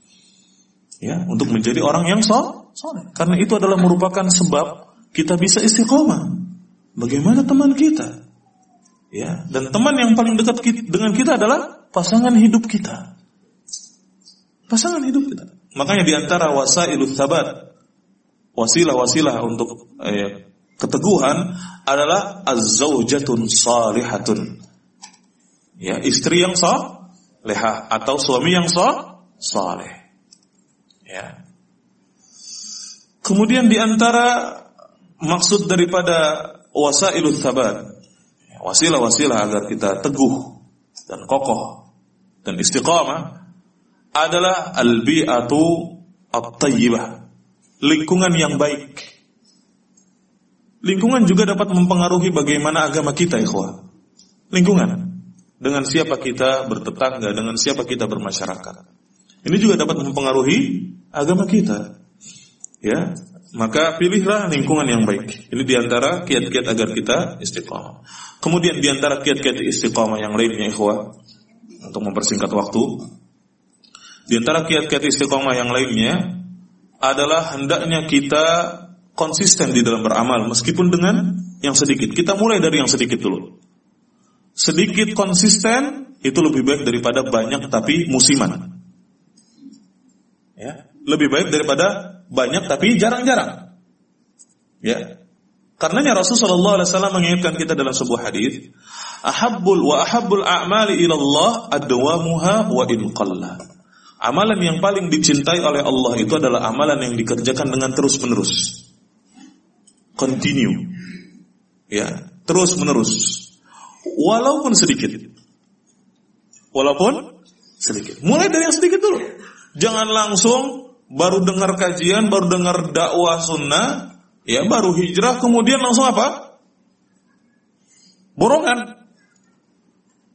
Ya, untuk menjadi orang yang soleh. Karena itu adalah merupakan sebab kita bisa istiqomah. Bagaimana teman kita? Ya, dan teman yang paling dekat dengan kita adalah pasangan hidup kita. Pasangan hidup kita. Makanya di antara wasailut sabat wasilah-wasilah untuk eh, keteguhan adalah az-zaujatun salihatun. Ya, istri yang sah, leha atau suami yang so soleh. Ya. Kemudian di antara maksud daripada wasailut sabat, wasilah-wasilah agar kita teguh dan kokoh dan istiqamah adalah al-bi'atu at-tayyibah, lingkungan yang baik. Lingkungan juga dapat mempengaruhi bagaimana agama kita, ikhwah. Lingkungan dengan siapa kita bertetangga, dengan siapa kita bermasyarakat. Ini juga dapat mempengaruhi agama kita. Ya, maka pilihlah lingkungan yang baik. Ini di antara kiat-kiat agar kita istiqamah. Kemudian di antara kiat-kiat istiqamah yang lainnya, ikhwah, untuk mempersingkat waktu, di antara kiat-kiat istiqamah yang lainnya adalah hendaknya kita konsisten di dalam beramal meskipun dengan yang sedikit. Kita mulai dari yang sedikit dulu. Sedikit konsisten itu lebih baik daripada banyak tapi musiman. Ya, lebih baik daripada banyak tapi jarang-jarang. Ya. Karenanya Rasulullah SAW mengingatkan kita dalam sebuah hadis, ahabbul wa ahabbul a'mali ila Allah adwamuha wa in qalla. Amalan yang paling dicintai oleh Allah itu adalah amalan yang dikerjakan dengan terus-menerus. Continue. Ya, terus-menerus. Walaupun sedikit. Walaupun sedikit. Mulai dari yang sedikit dulu. Jangan langsung baru dengar kajian, baru dengar dakwah sunnah, ya baru hijrah, kemudian langsung apa? Borongan.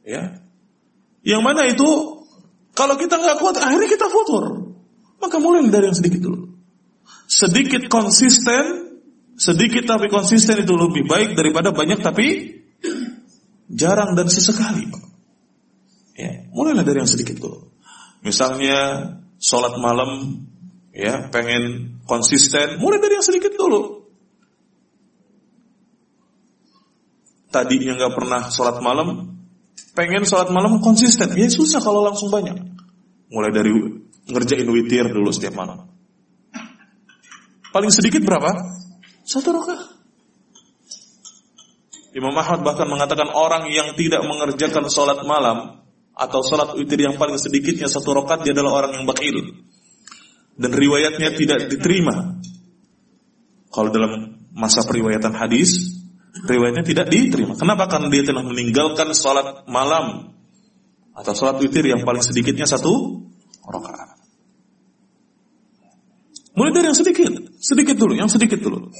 Ya. Yang mana itu kalau kita nggak kuat, akhirnya kita futur. Maka mulai dari yang sedikit dulu. Sedikit konsisten, sedikit tapi konsisten itu lebih baik daripada banyak tapi jarang dan sesekali. Ya, mulailah dari yang sedikit dulu. Misalnya sholat malam ya pengen konsisten, mulai dari yang sedikit dulu. Tadinya nggak pernah sholat malam, pengen sholat malam konsisten, ya susah kalau langsung banyak. Mulai dari ngerjain witir dulu setiap malam. Paling sedikit berapa? Satu rakaat. Imam Ahmad bahkan mengatakan orang yang tidak mengerjakan sholat malam atau sholat witir yang paling sedikitnya satu rakaat dia adalah orang yang bakil dan riwayatnya tidak diterima. Kalau dalam masa periwayatan hadis, riwayatnya tidak diterima. Kenapa? Karena dia telah meninggalkan sholat malam atau sholat witir yang paling sedikitnya satu rakaat. Mulai dari yang sedikit, sedikit dulu, yang sedikit dulu.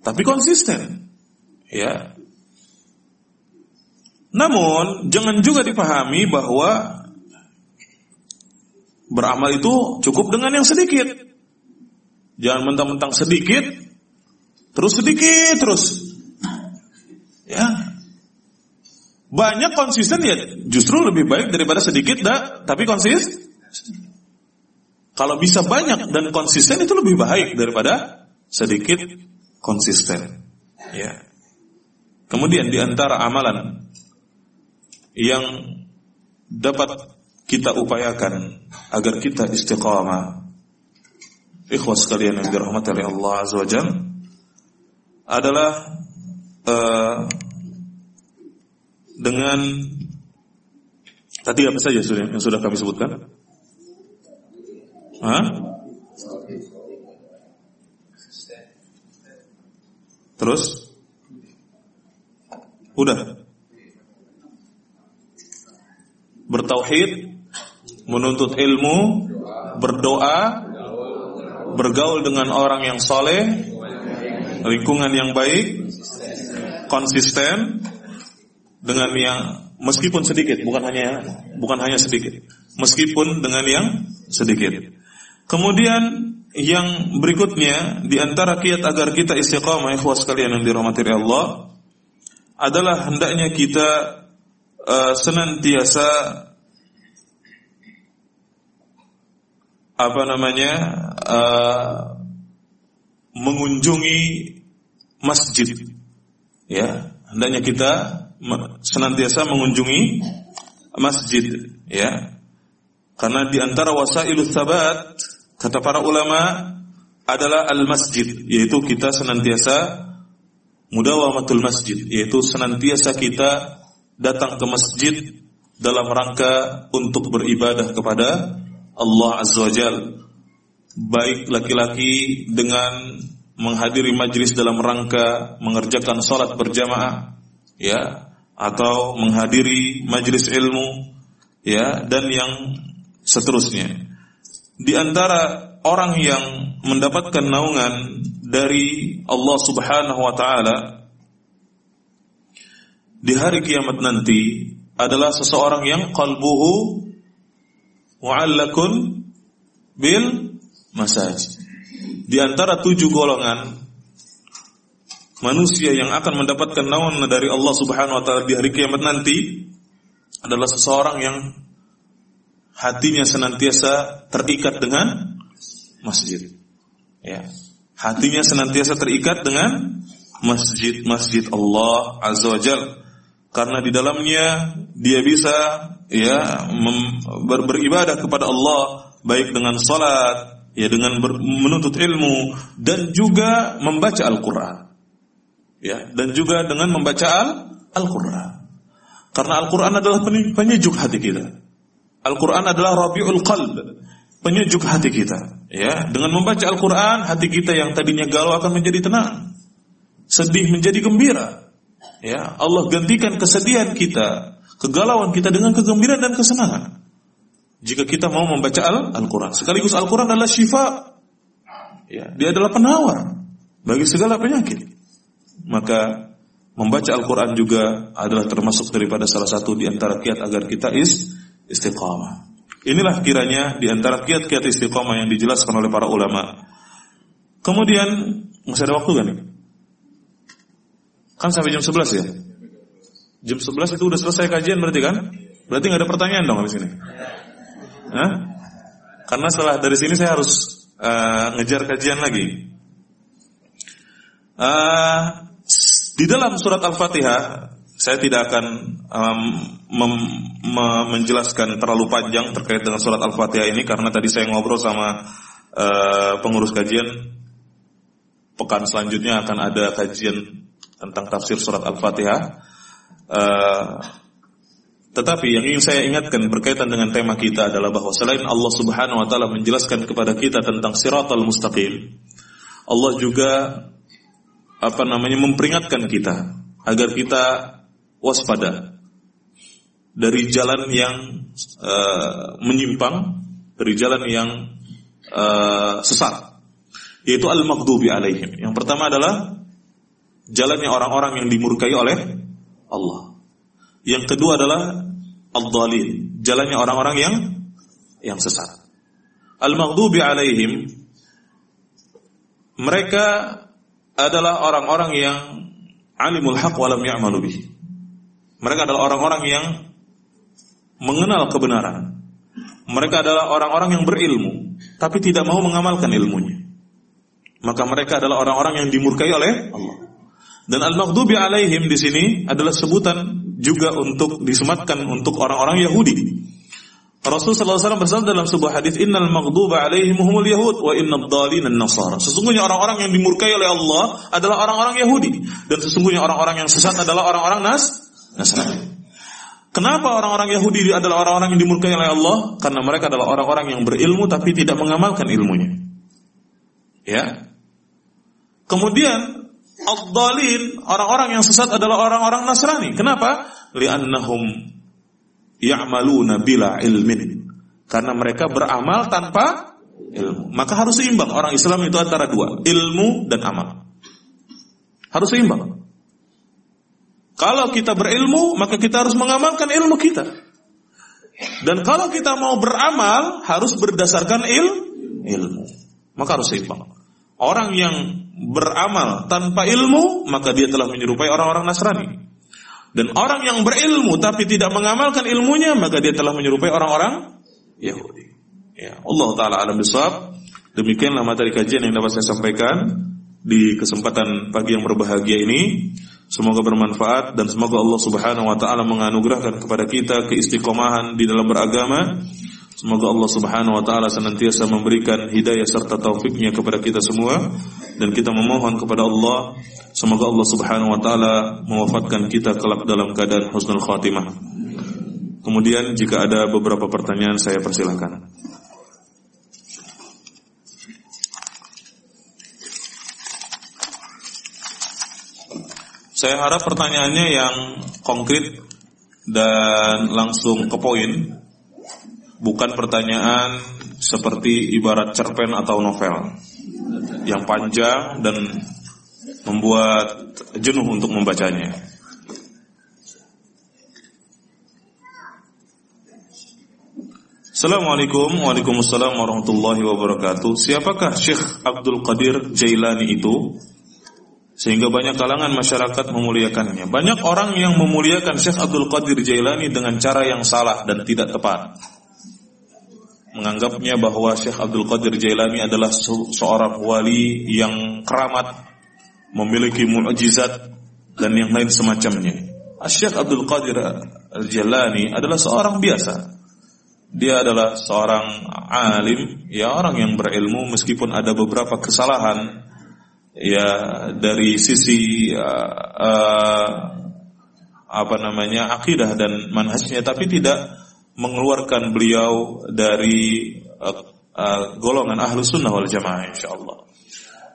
Tapi konsisten, ya. Namun jangan juga dipahami bahwa Beramal itu cukup dengan yang sedikit. Jangan mentang-mentang sedikit, terus sedikit terus. Ya. Banyak konsisten ya justru lebih baik daripada sedikit dah, tapi konsisten. Kalau bisa banyak dan konsisten itu lebih baik daripada sedikit konsisten. Ya. Kemudian di antara amalan yang dapat kita upayakan agar kita istiqamah. Ikhwas sekalian yang dirahmati oleh Allah Azza wa Jal adalah uh, dengan tadi apa saja yang sudah kami sebutkan? Hah? Terus? Udah. Bertauhid menuntut ilmu, berdoa, bergaul dengan orang yang soleh, lingkungan yang baik, konsisten dengan yang meskipun sedikit, bukan hanya bukan hanya sedikit, meskipun dengan yang sedikit. Kemudian yang berikutnya di antara kiat agar kita istiqamah ikhwas sekalian yang dirahmati Allah adalah hendaknya kita uh, senantiasa apa namanya uh, mengunjungi masjid. Ya hendaknya kita senantiasa mengunjungi masjid ya. Karena di antara wasailu sabat kata para ulama adalah al masjid yaitu kita senantiasa mudawamatul masjid yaitu senantiasa kita datang ke masjid dalam rangka untuk beribadah kepada Allah Azza wa Jal. Baik laki-laki dengan menghadiri majlis dalam rangka mengerjakan salat berjamaah ya atau menghadiri majlis ilmu ya dan yang seterusnya. Di antara orang yang mendapatkan naungan dari Allah Subhanahu wa taala di hari kiamat nanti adalah seseorang yang qalbuhu mu'allakun bil masajid. Di antara tujuh golongan manusia yang akan mendapatkan naungan dari Allah Subhanahu wa taala di hari kiamat nanti adalah seseorang yang hatinya senantiasa terikat dengan masjid. Ya. Hatinya senantiasa terikat dengan masjid-masjid Allah Azza wa Jal. Karena di dalamnya dia bisa ya ber, beribadah kepada Allah baik dengan salat, ya dengan menuntut ilmu dan juga membaca Al-Qur'an. Ya, dan juga dengan membaca Al-Qur'an. Karena Al-Qur'an adalah penyejuk hati kita. Al-Quran adalah rabiul qalb, penyejuk hati kita. Ya, dengan membaca Al-Quran, hati kita yang tadinya galau akan menjadi tenang, sedih menjadi gembira. Ya, Allah gantikan kesedihan kita, kegalauan kita dengan kegembiraan dan kesenangan. Jika kita mau membaca Al-Quran, sekaligus Al-Quran adalah syifa. Ya, dia adalah penawar bagi segala penyakit. Maka membaca Al-Quran juga adalah termasuk daripada salah satu di antara kiat agar kita is istiqamah. Inilah kiranya di antara kiat-kiat istiqamah yang dijelaskan oleh para ulama. Kemudian masih ada waktu kan? Kan sampai jam 11 ya? Jam 11 itu udah selesai kajian berarti kan? Berarti nggak ada pertanyaan dong di sini. Hah? Karena setelah dari sini saya harus uh, ngejar kajian lagi. Uh, di dalam surat Al-Fatihah saya tidak akan um, menjelaskan terlalu panjang terkait dengan surat Al-Fatihah ini karena tadi saya ngobrol sama uh, pengurus kajian pekan selanjutnya akan ada kajian tentang tafsir surat Al-Fatihah. Uh, tetapi yang ingin saya ingatkan berkaitan dengan tema kita adalah bahwa selain Allah Subhanahu wa taala menjelaskan kepada kita tentang siratal mustaqim, Allah juga apa namanya memperingatkan kita agar kita waspada dari jalan yang uh, menyimpang, dari jalan yang uh, sesat, yaitu al-maghdubi alaihim. Yang pertama adalah jalannya orang-orang yang dimurkai oleh Allah. Yang kedua adalah al-dhalin, jalannya orang-orang yang yang sesat. Al-maghdubi alaihim mereka adalah orang-orang yang alimul haq walam ya'malu bihi. Mereka adalah orang-orang yang mengenal kebenaran. Mereka adalah orang-orang yang berilmu, tapi tidak mau mengamalkan ilmunya. Maka mereka adalah orang-orang yang dimurkai oleh Allah. Dan al-maghdubi alaihim di sini adalah sebutan juga untuk disematkan untuk orang-orang Yahudi. Rasul sallallahu alaihi wasallam bersabda dalam sebuah hadis, "Innal maghduba alaihim humul yahud wa innad dhalin nasara." Sesungguhnya orang-orang yang dimurkai oleh Allah adalah orang-orang Yahudi dan sesungguhnya orang-orang yang sesat adalah orang-orang Nas Nasrani. Kenapa orang-orang Yahudi adalah orang-orang yang dimurkai oleh Allah? Karena mereka adalah orang-orang yang berilmu tapi tidak mengamalkan ilmunya. Ya. Kemudian ad-dhalin, orang-orang yang sesat adalah orang-orang Nasrani. Kenapa? Li'annahum ya'maluna bila ilmin. Karena mereka beramal tanpa ilmu. Maka harus seimbang. Orang Islam itu antara dua, ilmu dan amal. Harus seimbang. Kalau kita berilmu, maka kita harus mengamalkan ilmu kita. Dan kalau kita mau beramal, harus berdasarkan il, ilmu. Maka harus seimbang. Orang yang beramal tanpa ilmu, maka dia telah menyerupai orang-orang Nasrani. Dan orang yang berilmu tapi tidak mengamalkan ilmunya, maka dia telah menyerupai orang-orang Yahudi. Ya, Allah taala alam bisawab. Demikianlah materi kajian yang dapat saya sampaikan di kesempatan pagi yang berbahagia ini. Semoga bermanfaat dan semoga Allah Subhanahu wa taala menganugerahkan kepada kita keistiqomahan di dalam beragama. Semoga Allah Subhanahu wa taala senantiasa memberikan hidayah serta taufiknya kepada kita semua dan kita memohon kepada Allah semoga Allah Subhanahu wa taala mewafatkan kita kelak dalam keadaan husnul khatimah. Kemudian jika ada beberapa pertanyaan saya persilahkan. Saya harap pertanyaannya yang konkret dan langsung ke poin, bukan pertanyaan seperti ibarat cerpen atau novel yang panjang dan membuat jenuh untuk membacanya. Assalamualaikum Waalaikumsalam warahmatullahi wabarakatuh Siapakah Syekh Abdul Qadir Jailani itu? Sehingga banyak kalangan masyarakat memuliakannya Banyak orang yang memuliakan Syekh Abdul Qadir Jailani dengan cara yang salah dan tidak tepat Menganggapnya bahwa Syekh Abdul Qadir Jailani adalah seorang wali yang keramat Memiliki mukjizat dan yang lain semacamnya. Syekh Abdul Qadir Jailani adalah seorang biasa. Dia adalah seorang alim, ya orang yang berilmu meskipun ada beberapa kesalahan ya dari sisi uh, uh, apa namanya akidah dan manhajnya tapi tidak mengeluarkan beliau dari uh, uh, golongan ahlu sunnah wal jamaah insyaallah.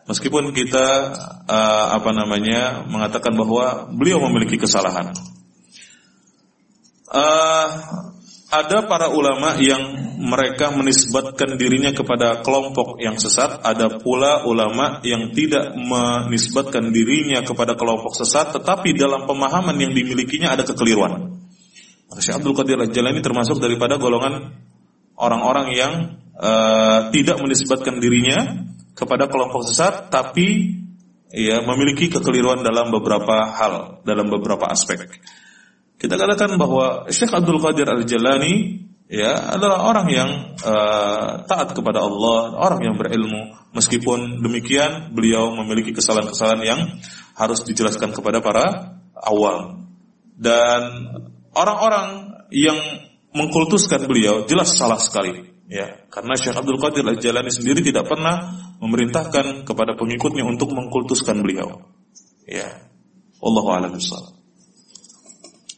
Meskipun kita uh, apa namanya mengatakan bahwa beliau memiliki kesalahan. Uh, ada para ulama yang mereka menisbatkan dirinya kepada kelompok yang sesat, ada pula ulama yang tidak menisbatkan dirinya kepada kelompok sesat, tetapi dalam pemahaman yang dimilikinya ada kekeliruan. Syekh Abdul Qadir Al-Jalani termasuk daripada golongan orang-orang yang uh, tidak menisbatkan dirinya kepada kelompok sesat, tapi ya memiliki kekeliruan dalam beberapa hal, dalam beberapa aspek. Kita katakan bahwa Syekh Abdul Qadir Al-Jalani ya adalah orang yang uh, taat kepada Allah, orang yang berilmu. Meskipun demikian, beliau memiliki kesalahan-kesalahan yang harus dijelaskan kepada para awal. Dan orang-orang yang mengkultuskan beliau jelas salah sekali. Ya, karena Syekh Abdul Qadir Al-Jalani sendiri tidak pernah memerintahkan kepada pengikutnya untuk mengkultuskan beliau. Ya. Allahu a'lam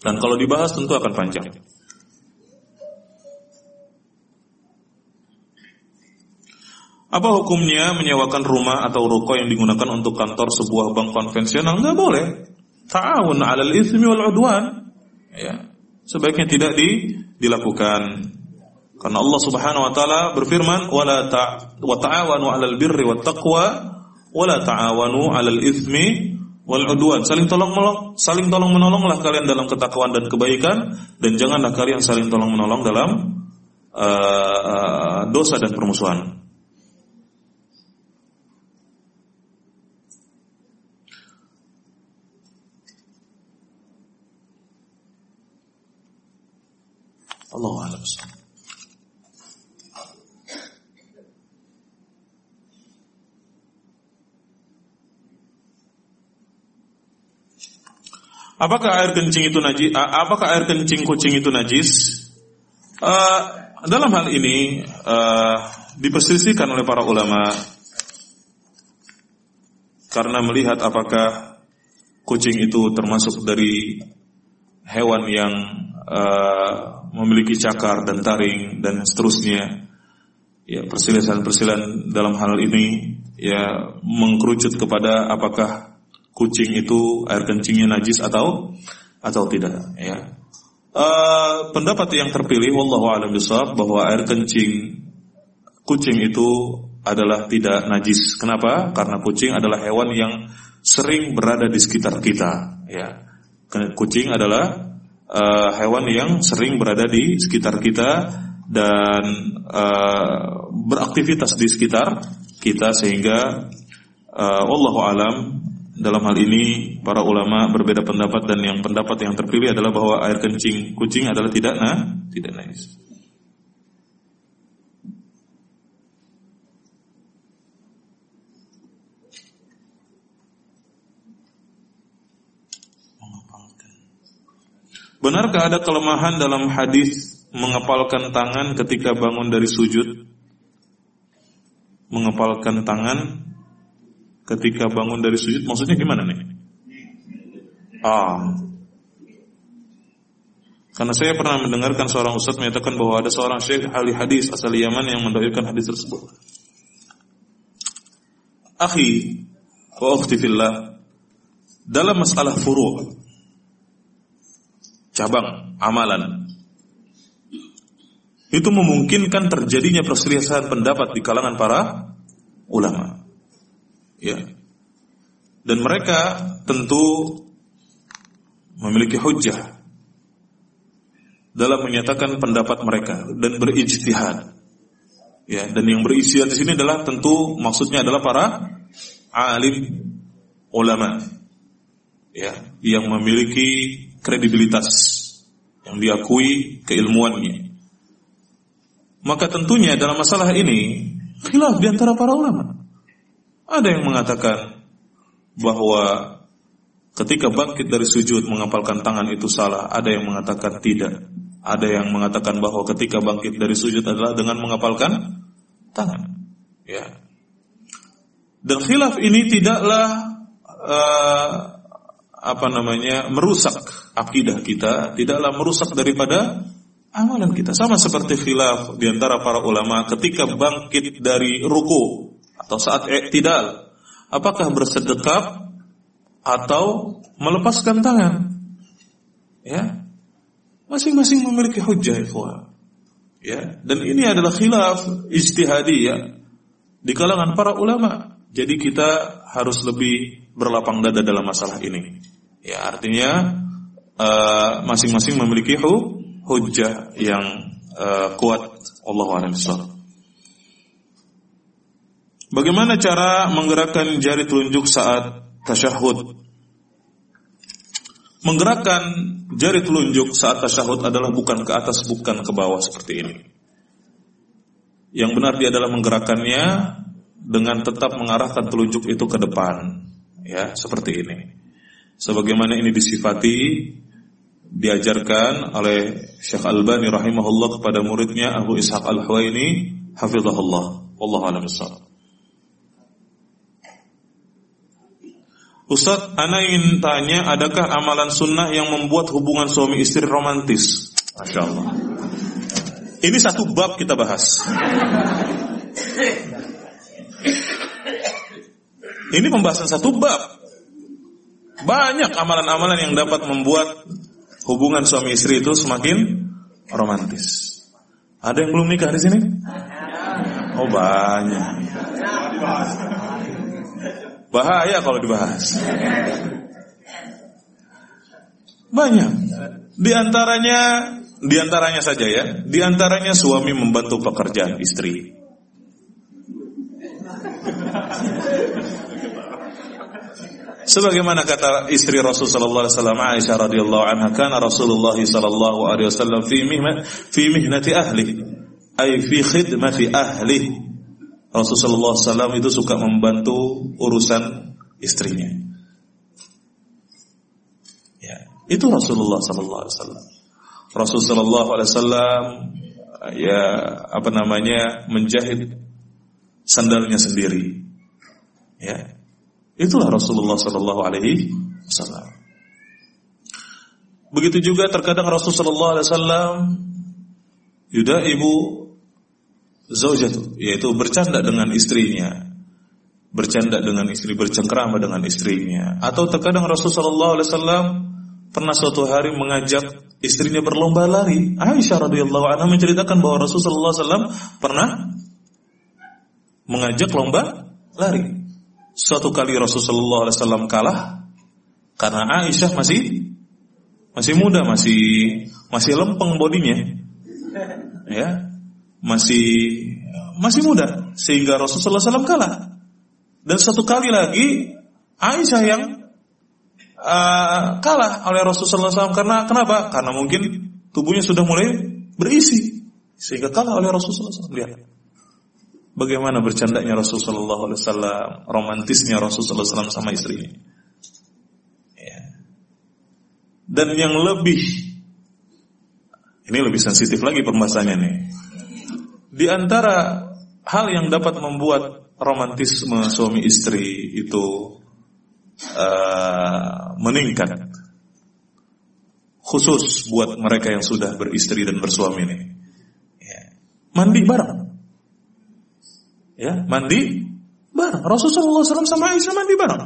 dan kalau dibahas tentu akan panjang. Apa hukumnya menyewakan rumah atau ruko yang digunakan untuk kantor sebuah bank konvensional? Enggak boleh. Ta'awun 'alal itsmi wal 'udwan. Ya. Sebaiknya tidak di, dilakukan. Karena Allah Subhanahu wa taala berfirman, "Wala ta wa ta'awanu 'alal birri wat taqwa wa la ta'awanu 'alal itsmi wal udwan saling tolong menolong saling tolong menolonglah kalian dalam ketakwaan dan kebaikan dan janganlah kalian saling tolong menolong dalam uh, uh, dosa dan permusuhan. Allah a'lam. Apakah air kencing itu najis? Apakah air kencing kucing itu najis? Uh, dalam hal ini uh, diperselisihkan oleh para ulama karena melihat apakah kucing itu termasuk dari hewan yang uh, memiliki cakar dan taring dan seterusnya. Ya, perselisihan-perselisihan dalam hal ini ya mengkerucut kepada apakah kucing itu air kencingnya najis atau atau tidak ya. Uh, pendapat yang terpilih wallahu alam bisawab bahwa air kencing kucing itu adalah tidak najis. Kenapa? Karena kucing adalah hewan yang sering berada di sekitar kita ya. Kucing adalah uh, hewan yang sering berada di sekitar kita dan uh, beraktivitas di sekitar kita sehingga uh, wallahu alam dalam hal ini para ulama berbeda pendapat dan yang pendapat yang terpilih adalah bahwa air kencing kucing adalah tidak nah, tidak najis. Benarkah ada kelemahan dalam hadis mengepalkan tangan ketika bangun dari sujud? Mengepalkan tangan ketika bangun dari sujud maksudnya gimana nih? Ah. Karena saya pernah mendengarkan seorang ustaz menyatakan bahwa ada seorang syekh ahli hadis asal Yaman yang mendalilkan hadis tersebut. Akhi wa ukhti dalam masalah furu' cabang amalan itu memungkinkan terjadinya perselisihan pendapat di kalangan para ulama. Ya. Dan mereka tentu memiliki hujah dalam menyatakan pendapat mereka dan berijtihad. Ya, dan yang berijtihad di sini adalah tentu maksudnya adalah para alim ulama. Ya, yang memiliki kredibilitas yang diakui keilmuannya. Maka tentunya dalam masalah ini khilaf di antara para ulama. Ada yang mengatakan bahwa ketika bangkit dari sujud mengapalkan tangan itu salah, ada yang mengatakan tidak. Ada yang mengatakan bahwa ketika bangkit dari sujud adalah dengan mengapalkan tangan. Ya. Dan khilaf ini tidaklah uh, apa namanya merusak akidah kita, tidaklah merusak daripada amalan kita. Sama seperti khilaf di antara para ulama ketika bangkit dari ruku atau saat i'tidal, apakah bersedekap atau melepaskan tangan? Ya, Masing-masing memiliki hujah ikhwah. Ya, dan ini adalah khilaf ya di kalangan para ulama. Jadi kita harus lebih berlapang dada dalam masalah ini. Ya, artinya uh, masing-masing memiliki hu, hujah yang uh, kuat. Allah a'lam Bagaimana cara menggerakkan jari telunjuk saat tasyahud? Menggerakkan jari telunjuk saat tasyahud adalah bukan ke atas, bukan ke bawah seperti ini. Yang benar dia adalah menggerakkannya dengan tetap mengarahkan telunjuk itu ke depan. Ya, seperti ini. Sebagaimana ini disifati diajarkan oleh Syekh Albani rahimahullah kepada muridnya Abu Ishaq Al-Huwaini hafizahullah. Wallahu a'lam Ustaz, Ana ingin tanya, adakah amalan sunnah yang membuat hubungan suami istri romantis? Masya Allah. Ini satu bab kita bahas. Ini pembahasan satu bab. Banyak amalan-amalan yang dapat membuat hubungan suami istri itu semakin romantis. Ada yang belum nikah di sini? Oh banyak. Bahaya kalau dibahas. Banyak. Di antaranya, di antaranya saja ya. Di antaranya suami membantu pekerjaan istri. Sebagaimana kata istri Rasul sallallahu alaihi wasallam Aisyah radhiyallahu anha, kana Rasulullah sallallahu alaihi wasallam fi mihna fi mihnati ahli, ay fi khidmati ahli. Rasulullah SAW itu suka membantu urusan istrinya. Ya, itu Rasulullah SAW. Rasulullah Shallallahu Alaihi Wasallam ya apa namanya menjahit sandalnya sendiri. Ya, itulah Rasulullah Shallallahu Alaihi Wasallam. Begitu juga terkadang Rasulullah Shallallahu Alaihi Wasallam yuda ibu zaujatu yaitu bercanda dengan istrinya bercanda dengan istri bercengkrama dengan istrinya. Atau terkadang Rasulullah SAW pernah suatu hari mengajak istrinya berlomba lari. Aisyah radhiyallahu anha menceritakan bahwa Rasulullah SAW pernah mengajak lomba lari suatu kali Rasulullah SAW kalah karena Aisyah masih masih muda masih masih lempeng bodinya ya masih masih muda sehingga Rasulullah SAW kalah. Dan satu kali lagi Aisyah yang uh, kalah oleh Rasulullah SAW karena kenapa? Karena mungkin tubuhnya sudah mulai berisi sehingga kalah oleh Rasulullah SAW. Lihat bagaimana bercandanya Rasulullah SAW, romantisnya Rasulullah SAW sama istrinya. Ya. Dan yang lebih ini lebih sensitif lagi pembahasannya nih. Di antara hal yang dapat membuat romantisme suami istri itu uh, meningkat, khusus buat mereka yang sudah beristri dan bersuami ini. Ya. Mandi bareng. Ya, mandi bareng. Rasulullah SAW sama Aisyah mandi bareng.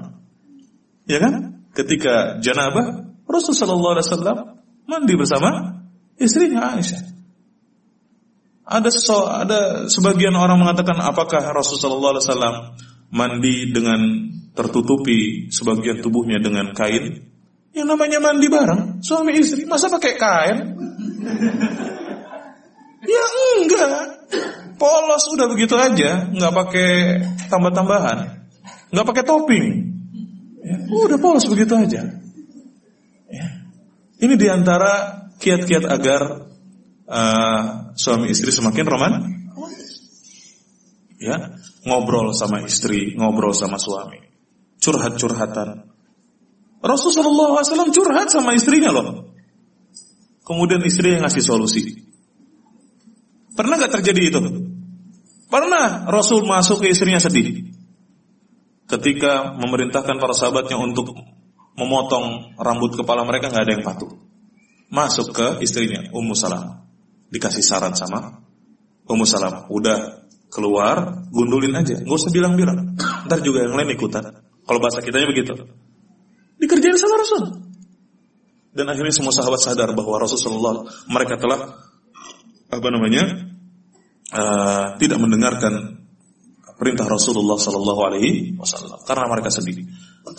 Ya kan? Ketika janabah, Rasulullah SAW mandi bersama istrinya Aisyah. Ada so, ada sebagian orang mengatakan apakah Rasulullah SAW mandi dengan tertutupi sebagian tubuhnya dengan kain? Yang namanya mandi bareng, suami istri, masa pakai kain? ya enggak, polos udah begitu aja, nggak pakai tambah-tambahan, nggak pakai topping, ya, udah polos begitu aja. Ya. Ini di antara kiat-kiat agar uh, suami istri semakin roman, ya ngobrol sama istri, ngobrol sama suami, curhat-curhatan. Rasulullah SAW curhat sama istrinya loh. Kemudian istri yang ngasih solusi. Pernah gak terjadi itu? Pernah Rasul masuk ke istrinya sedih. Ketika memerintahkan para sahabatnya untuk memotong rambut kepala mereka nggak ada yang patuh. Masuk ke istrinya Ummu Salam dikasih saran sama Ummu Salam, udah keluar, gundulin aja, nggak usah bilang-bilang. Ntar juga yang lain ikutan. Kalau bahasa kitanya begitu. Dikerjain sama Rasul. Dan akhirnya semua sahabat sadar bahwa Rasulullah mereka telah apa namanya uh, tidak mendengarkan perintah Rasulullah Sallallahu Alaihi Wasallam karena mereka sedih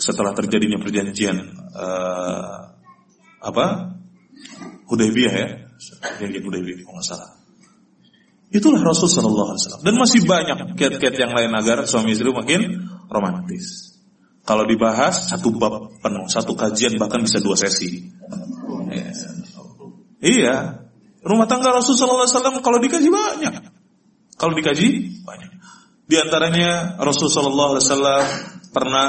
setelah terjadinya perjanjian uh, apa Hudaybiyah ya perjanjian Hudaybiyah kalau nggak salah. Itulah Rasul Sallallahu Alaihi Wasallam. Dan masih banyak kiat-kiat yang lain agar suami istri makin romantis. Kalau dibahas satu bab penuh, satu kajian bahkan bisa dua sesi. Ya. Iya, rumah tangga Rasul Sallallahu Alaihi Wasallam kalau dikaji banyak. Kalau dikaji banyak. Di antaranya Rasul Sallallahu Alaihi Wasallam pernah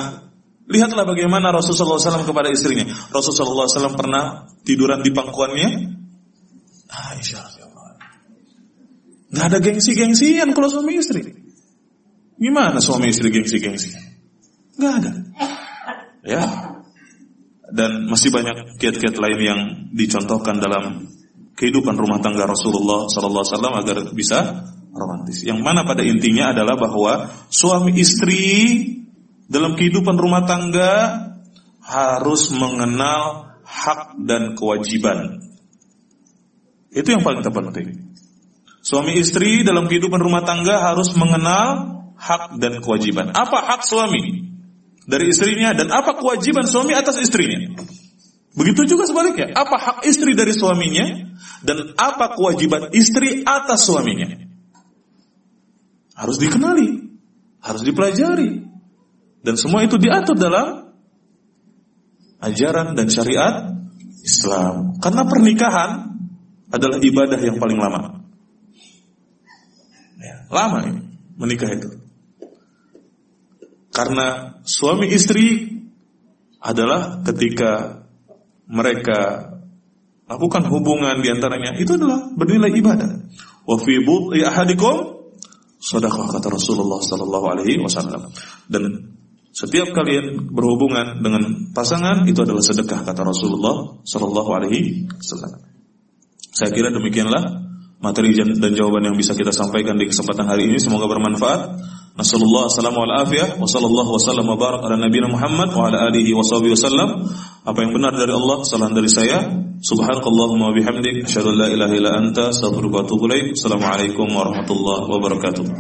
lihatlah bagaimana Rasul Sallallahu Alaihi Wasallam kepada istrinya. Rasul Sallallahu Alaihi Wasallam pernah tiduran di pangkuannya Aisyah. Gak ada gengsi-gengsian kalau suami istri. Gimana suami istri gengsi-gengsi? Gak ada. Ya. Dan masih banyak kiat-kiat lain yang dicontohkan dalam kehidupan rumah tangga Rasulullah Wasallam agar bisa romantis. Yang mana pada intinya adalah bahwa suami istri dalam kehidupan rumah tangga harus mengenal hak dan kewajiban itu yang paling terpenting. Suami istri dalam kehidupan rumah tangga harus mengenal hak dan kewajiban. Apa hak suami dari istrinya dan apa kewajiban suami atas istrinya? Begitu juga sebaliknya. Apa hak istri dari suaminya dan apa kewajiban istri atas suaminya? Harus dikenali, harus dipelajari. Dan semua itu diatur dalam ajaran dan syariat Islam. Karena pernikahan adalah ibadah yang paling lama. Ya, lama ini menikah itu. Karena suami istri adalah ketika mereka lakukan hubungan di antaranya itu adalah bernilai ibadah. Wa fi bud'i ahadikum sedekah kata Rasulullah sallallahu alaihi wasallam. Dan setiap kalian berhubungan dengan pasangan itu adalah sedekah kata Rasulullah sallallahu alaihi wasallam. Saya kira demikianlah materi dan jawaban yang bisa kita sampaikan di kesempatan hari ini. Semoga bermanfaat. Nasallallahu assalamu ala afiyah wa sallallahu wasallam wa Muhammad wa ala alihi wa wasallam. Apa yang benar dari Allah, salam dari saya. Subhanakallahumma wa bihamdik, asyhadu an la ilaha illa anta, astaghfiruka wa atubu ilaik. Assalamualaikum warahmatullahi wabarakatuh.